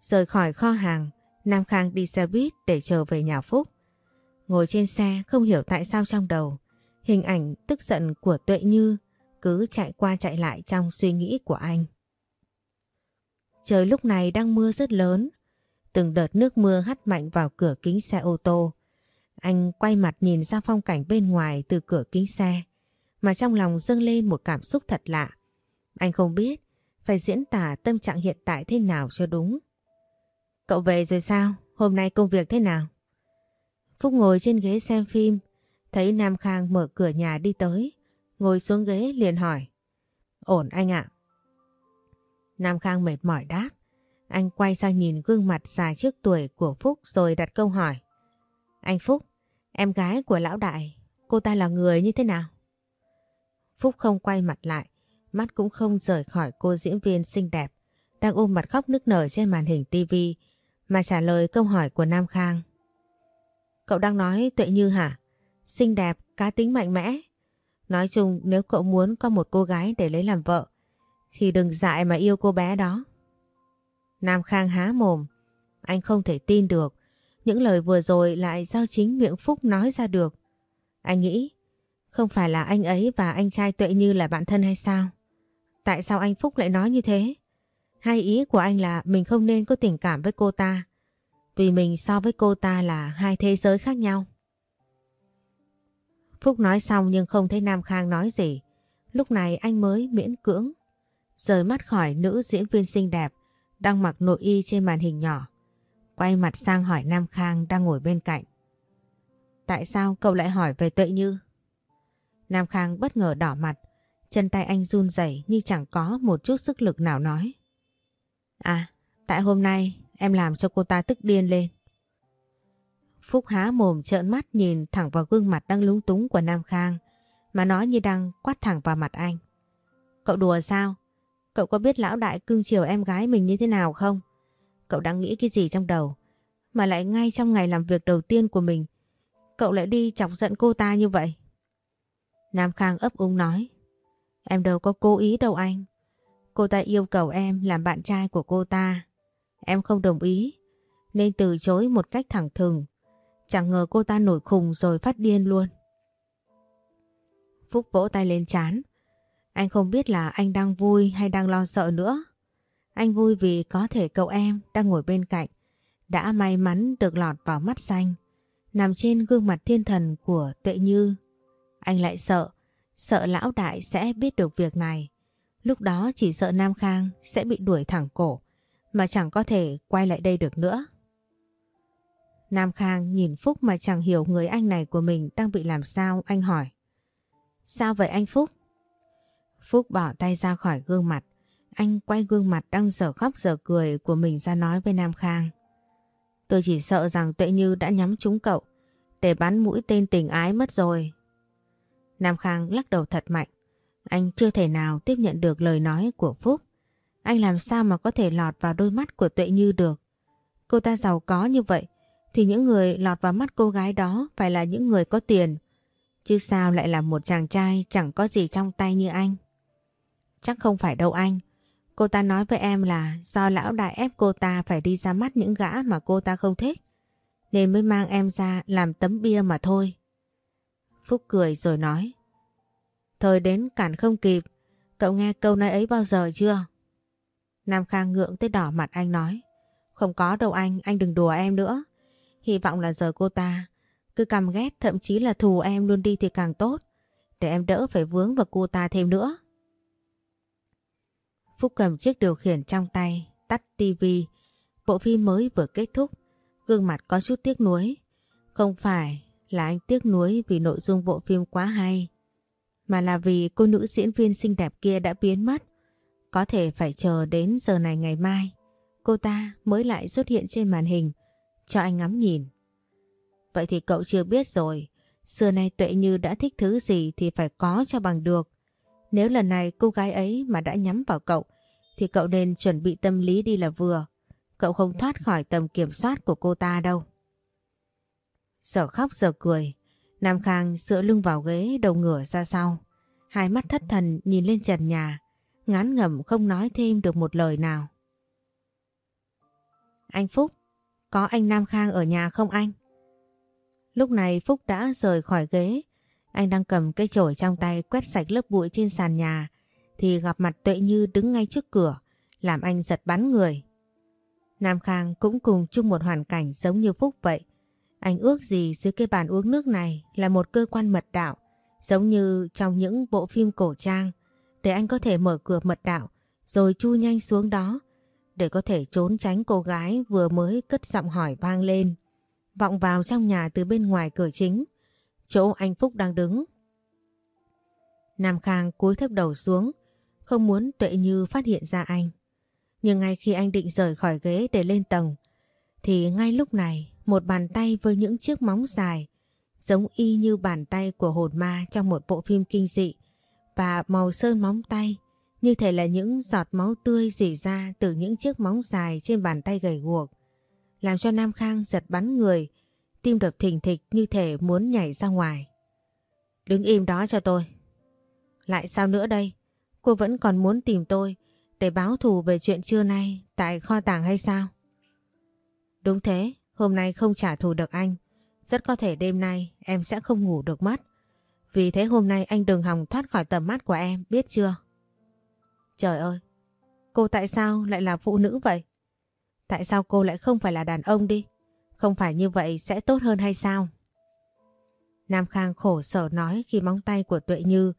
Rời khỏi kho hàng, Nam Khang đi xe buýt để chờ về nhà Phúc. Ngồi trên xe không hiểu tại sao trong đầu, hình ảnh tức giận của Tuệ Như cứ chạy qua chạy lại trong suy nghĩ của anh. Trời lúc này đang mưa rất lớn, từng đợt nước mưa hắt mạnh vào cửa kính xe ô tô. Anh quay mặt nhìn ra phong cảnh bên ngoài từ cửa kính xe, mà trong lòng dâng lên một cảm xúc thật lạ. Anh không biết phải diễn tả tâm trạng hiện tại thế nào cho đúng. Cậu về rồi sao? Hôm nay công việc thế nào? Phúc ngồi trên ghế xem phim, thấy Nam Khang mở cửa nhà đi tới, ngồi xuống ghế liền hỏi. Ổn anh ạ. Nam Khang mệt mỏi đáp. Anh quay sang nhìn gương mặt già trước tuổi của Phúc rồi đặt câu hỏi. Anh Phúc, em gái của lão đại, cô ta là người như thế nào? Phúc không quay mặt lại, mắt cũng không rời khỏi cô diễn viên xinh đẹp, đang ôm mặt khóc nức nở trên màn hình tivi mà trả lời câu hỏi của Nam Khang. Cậu đang nói Tuệ Như hả? Xinh đẹp, cá tính mạnh mẽ. Nói chung nếu cậu muốn có một cô gái để lấy làm vợ thì đừng dại mà yêu cô bé đó. Nam Khang há mồm. Anh không thể tin được. Những lời vừa rồi lại do chính miệng Phúc nói ra được. Anh nghĩ không phải là anh ấy và anh trai Tuệ Như là bạn thân hay sao? Tại sao anh Phúc lại nói như thế? Hay ý của anh là mình không nên có tình cảm với cô ta vì mình so với cô ta là hai thế giới khác nhau. Phúc nói xong nhưng không thấy Nam Khang nói gì. Lúc này anh mới miễn cưỡng rời mắt khỏi nữ diễn viên xinh đẹp đang mặc nội y trên màn hình nhỏ. Quay mặt sang hỏi Nam Khang đang ngồi bên cạnh. Tại sao cậu lại hỏi về Tuệ Như? Nam Khang bất ngờ đỏ mặt, chân tay anh run rẩy như chẳng có một chút sức lực nào nói. À, tại hôm nay em làm cho cô ta tức điên lên. Phúc há mồm trợn mắt nhìn thẳng vào gương mặt đang lúng túng của Nam Khang, mà nói như đang quát thẳng vào mặt anh. Cậu đùa sao? Cậu có biết lão đại cưng chiều em gái mình như thế nào không? Cậu đang nghĩ cái gì trong đầu? Mà lại ngay trong ngày làm việc đầu tiên của mình, cậu lại đi chọc giận cô ta như vậy. Nam Khang ấp úng nói, Em đâu có cố ý đâu anh. Cô ta yêu cầu em làm bạn trai của cô ta. Em không đồng ý, nên từ chối một cách thẳng thừng. Chẳng ngờ cô ta nổi khùng rồi phát điên luôn. Phúc vỗ tay lên chán. Anh không biết là anh đang vui hay đang lo sợ nữa. Anh vui vì có thể cậu em đang ngồi bên cạnh đã may mắn được lọt vào mắt xanh nằm trên gương mặt thiên thần của tệ Như. Anh lại sợ, sợ lão đại sẽ biết được việc này. Lúc đó chỉ sợ Nam Khang sẽ bị đuổi thẳng cổ mà chẳng có thể quay lại đây được nữa. Nam Khang nhìn Phúc mà chẳng hiểu người anh này của mình đang bị làm sao, anh hỏi. Sao vậy anh Phúc? Phúc bỏ tay ra khỏi gương mặt. Anh quay gương mặt đang dở khóc dở cười của mình ra nói với Nam Khang. Tôi chỉ sợ rằng Tuệ Như đã nhắm trúng cậu để bắn mũi tên tình ái mất rồi. Nam Khang lắc đầu thật mạnh. Anh chưa thể nào tiếp nhận được lời nói của Phúc. Anh làm sao mà có thể lọt vào đôi mắt của Tuệ Như được. Cô ta giàu có như vậy, thì những người lọt vào mắt cô gái đó phải là những người có tiền. Chứ sao lại là một chàng trai chẳng có gì trong tay như anh. Chắc không phải đâu anh. Cô ta nói với em là do lão đại ép cô ta phải đi ra mắt những gã mà cô ta không thích. Nên mới mang em ra làm tấm bia mà thôi. Phúc cười rồi nói. Thời đến cản không kịp. Cậu nghe câu nói ấy bao giờ chưa? Nam Khang ngượng tới đỏ mặt anh nói. Không có đâu anh, anh đừng đùa em nữa. Hy vọng là giờ cô ta cứ căm ghét thậm chí là thù em luôn đi thì càng tốt. Để em đỡ phải vướng vào cô ta thêm nữa. Phúc cầm chiếc điều khiển trong tay, tắt tivi. Bộ phim mới vừa kết thúc, gương mặt có chút tiếc nuối. Không phải là anh tiếc nuối vì nội dung bộ phim quá hay, mà là vì cô nữ diễn viên xinh đẹp kia đã biến mất. Có thể phải chờ đến giờ này ngày mai, cô ta mới lại xuất hiện trên màn hình cho anh ngắm nhìn. Vậy thì cậu chưa biết rồi, xưa nay Tuệ Như đã thích thứ gì thì phải có cho bằng được. Nếu lần này cô gái ấy mà đã nhắm vào cậu thì cậu nên chuẩn bị tâm lý đi là vừa. Cậu không thoát khỏi tầm kiểm soát của cô ta đâu. Sở khóc giờ cười. Nam Khang dựa lưng vào ghế đầu ngửa ra sau. Hai mắt thất thần nhìn lên trần nhà. Ngán ngẩm không nói thêm được một lời nào. Anh Phúc, có anh Nam Khang ở nhà không anh? Lúc này Phúc đã rời khỏi ghế. Anh đang cầm cây chổi trong tay quét sạch lớp bụi trên sàn nhà thì gặp mặt Tuệ Như đứng ngay trước cửa làm anh giật bắn người. Nam Khang cũng cùng chung một hoàn cảnh giống như Phúc vậy. Anh ước gì dưới cái bàn uống nước này là một cơ quan mật đạo giống như trong những bộ phim cổ trang để anh có thể mở cửa mật đạo, rồi chui nhanh xuống đó để có thể trốn tránh cô gái vừa mới cất giọng hỏi vang lên vọng vào trong nhà từ bên ngoài cửa chính chỗ anh Phúc đang đứng. Nam Khang cúi thấp đầu xuống, không muốn Tuệ Như phát hiện ra anh. Nhưng ngay khi anh định rời khỏi ghế để lên tầng, thì ngay lúc này, một bàn tay với những chiếc móng dài, giống y như bàn tay của hồn ma trong một bộ phim kinh dị và màu sơn móng tay như thể là những giọt máu tươi rỉ ra từ những chiếc móng dài trên bàn tay gầy guộc làm cho Nam Khang giật bắn người tim đập thình thịch như thể muốn nhảy ra ngoài. Đứng im đó cho tôi. Lại sao nữa đây? Cô vẫn còn muốn tìm tôi để báo thù về chuyện trưa nay tại kho tàng hay sao? Đúng thế, hôm nay không trả thù được anh. Rất có thể đêm nay em sẽ không ngủ được mất. Vì thế hôm nay anh đừng hòng thoát khỏi tầm mắt của em, biết chưa? Trời ơi, cô tại sao lại là phụ nữ vậy? Tại sao cô lại không phải là đàn ông đi? Không phải như vậy sẽ tốt hơn hay sao? Nam Khang khổ sở nói khi móng tay của Tuệ Như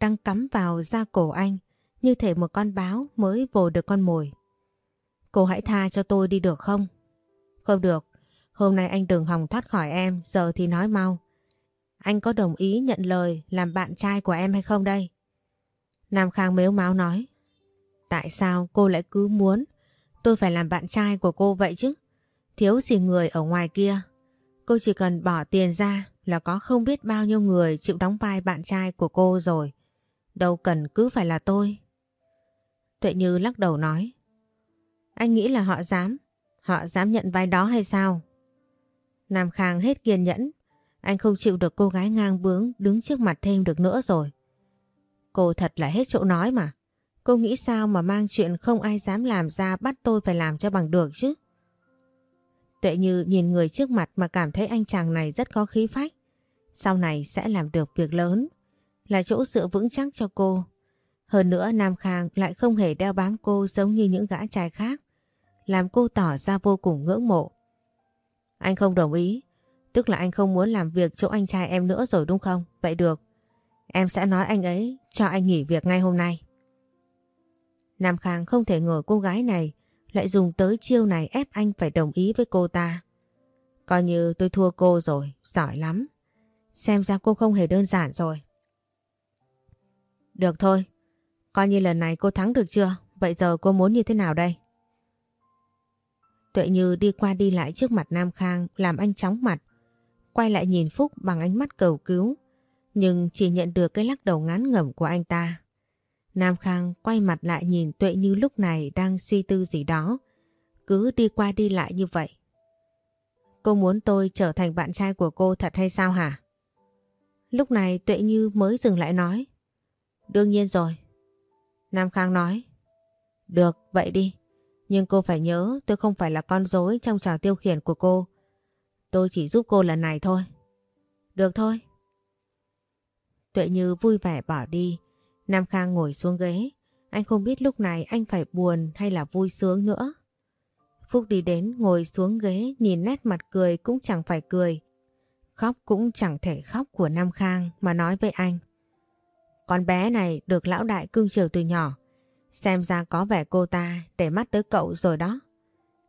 đang cắm vào da cổ anh như thể một con báo mới vồ được con mồi. Cô hãy tha cho tôi đi được không? Không được, hôm nay anh đừng hòng thoát khỏi em, giờ thì nói mau. Anh có đồng ý nhận lời làm bạn trai của em hay không đây? Nam Khang mếu máu nói. Tại sao cô lại cứ muốn tôi phải làm bạn trai của cô vậy chứ? Thiếu gì người ở ngoài kia. Cô chỉ cần bỏ tiền ra là có không biết bao nhiêu người chịu đóng vai bạn trai của cô rồi. Đâu cần cứ phải là tôi. Tuệ Như lắc đầu nói. Anh nghĩ là họ dám, họ dám nhận vai đó hay sao? Nam Khang hết kiên nhẫn, anh không chịu được cô gái ngang bướng đứng trước mặt thêm được nữa rồi. Cô thật là hết chỗ nói mà. Cô nghĩ sao mà mang chuyện không ai dám làm ra bắt tôi phải làm cho bằng được chứ? Tuệ Như nhìn người trước mặt mà cảm thấy anh chàng này rất có khí phách. Sau này sẽ làm được việc lớn, là chỗ dựa vững chắc cho cô. Hơn nữa Nam Khang lại không hề đeo bám cô giống như những gã trai khác, làm cô tỏ ra vô cùng ngưỡng mộ. Anh không đồng ý, tức là anh không muốn làm việc chỗ anh trai em nữa rồi đúng không? Vậy được, em sẽ nói anh ấy cho anh nghỉ việc ngay hôm nay. Nam Khang không thể ngờ cô gái này lại dùng tới chiêu này ép anh phải đồng ý với cô ta. Coi như tôi thua cô rồi, giỏi lắm. Xem ra cô không hề đơn giản rồi. Được thôi, coi như lần này cô thắng được chưa? Vậy giờ cô muốn như thế nào đây? Tuệ Như đi qua đi lại trước mặt Nam Khang làm anh chóng mặt. Quay lại nhìn Phúc bằng ánh mắt cầu cứu. Nhưng chỉ nhận được cái lắc đầu ngán ngẩm của anh ta. Nam Khang quay mặt lại nhìn Tuệ Như lúc này đang suy tư gì đó. Cứ đi qua đi lại như vậy. Cô muốn tôi trở thành bạn trai của cô thật hay sao hả? Lúc này Tuệ Như mới dừng lại nói. Đương nhiên rồi. Nam Khang nói. Được, vậy đi. Nhưng cô phải nhớ tôi không phải là con dối trong trò tiêu khiển của cô. Tôi chỉ giúp cô lần này thôi. Được thôi. Tuệ Như vui vẻ bỏ đi. Nam Khang ngồi xuống ghế. Anh không biết lúc này anh phải buồn hay là vui sướng nữa. Phúc đi đến ngồi xuống ghế nhìn nét mặt cười cũng chẳng phải cười. Khóc cũng chẳng thể khóc của Nam Khang mà nói với anh. Con bé này được lão đại cưng chiều từ nhỏ. Xem ra có vẻ cô ta để mắt tới cậu rồi đó.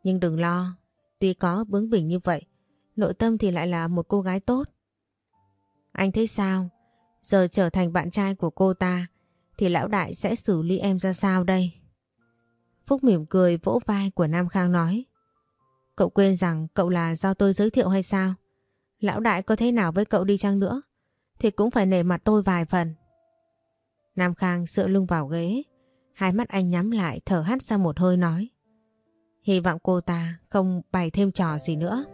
Nhưng đừng lo, tuy có bướng bỉnh như vậy, nội tâm thì lại là một cô gái tốt. Anh thấy sao? Giờ trở thành bạn trai của cô ta, thì lão đại sẽ xử lý em ra sao đây? Phúc mỉm cười vỗ vai của Nam Khang nói. Cậu quên rằng cậu là do tôi giới thiệu hay sao? Lão đại có thế nào với cậu đi chăng nữa? Thì cũng phải nể mặt tôi vài phần. Nam Khang dựa lưng vào ghế. Hai mắt anh nhắm lại, thở hắt ra một hơi nói. Hy vọng cô ta không bày thêm trò gì nữa.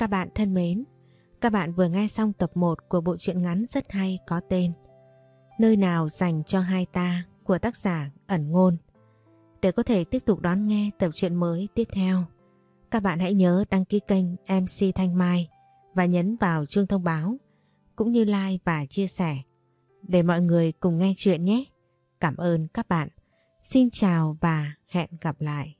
Các bạn thân mến, các bạn vừa nghe xong tập 1 của bộ truyện ngắn rất hay có tên Nơi nào dành cho hai ta của tác giả ẩn ngôn. Để có thể tiếp tục đón nghe tập truyện mới tiếp theo, các bạn hãy nhớ đăng ký kênh MC Thanh Mai và nhấn vào chuông thông báo cũng như like và chia sẻ để mọi người cùng nghe chuyện nhé. Cảm ơn các bạn. Xin chào và hẹn gặp lại.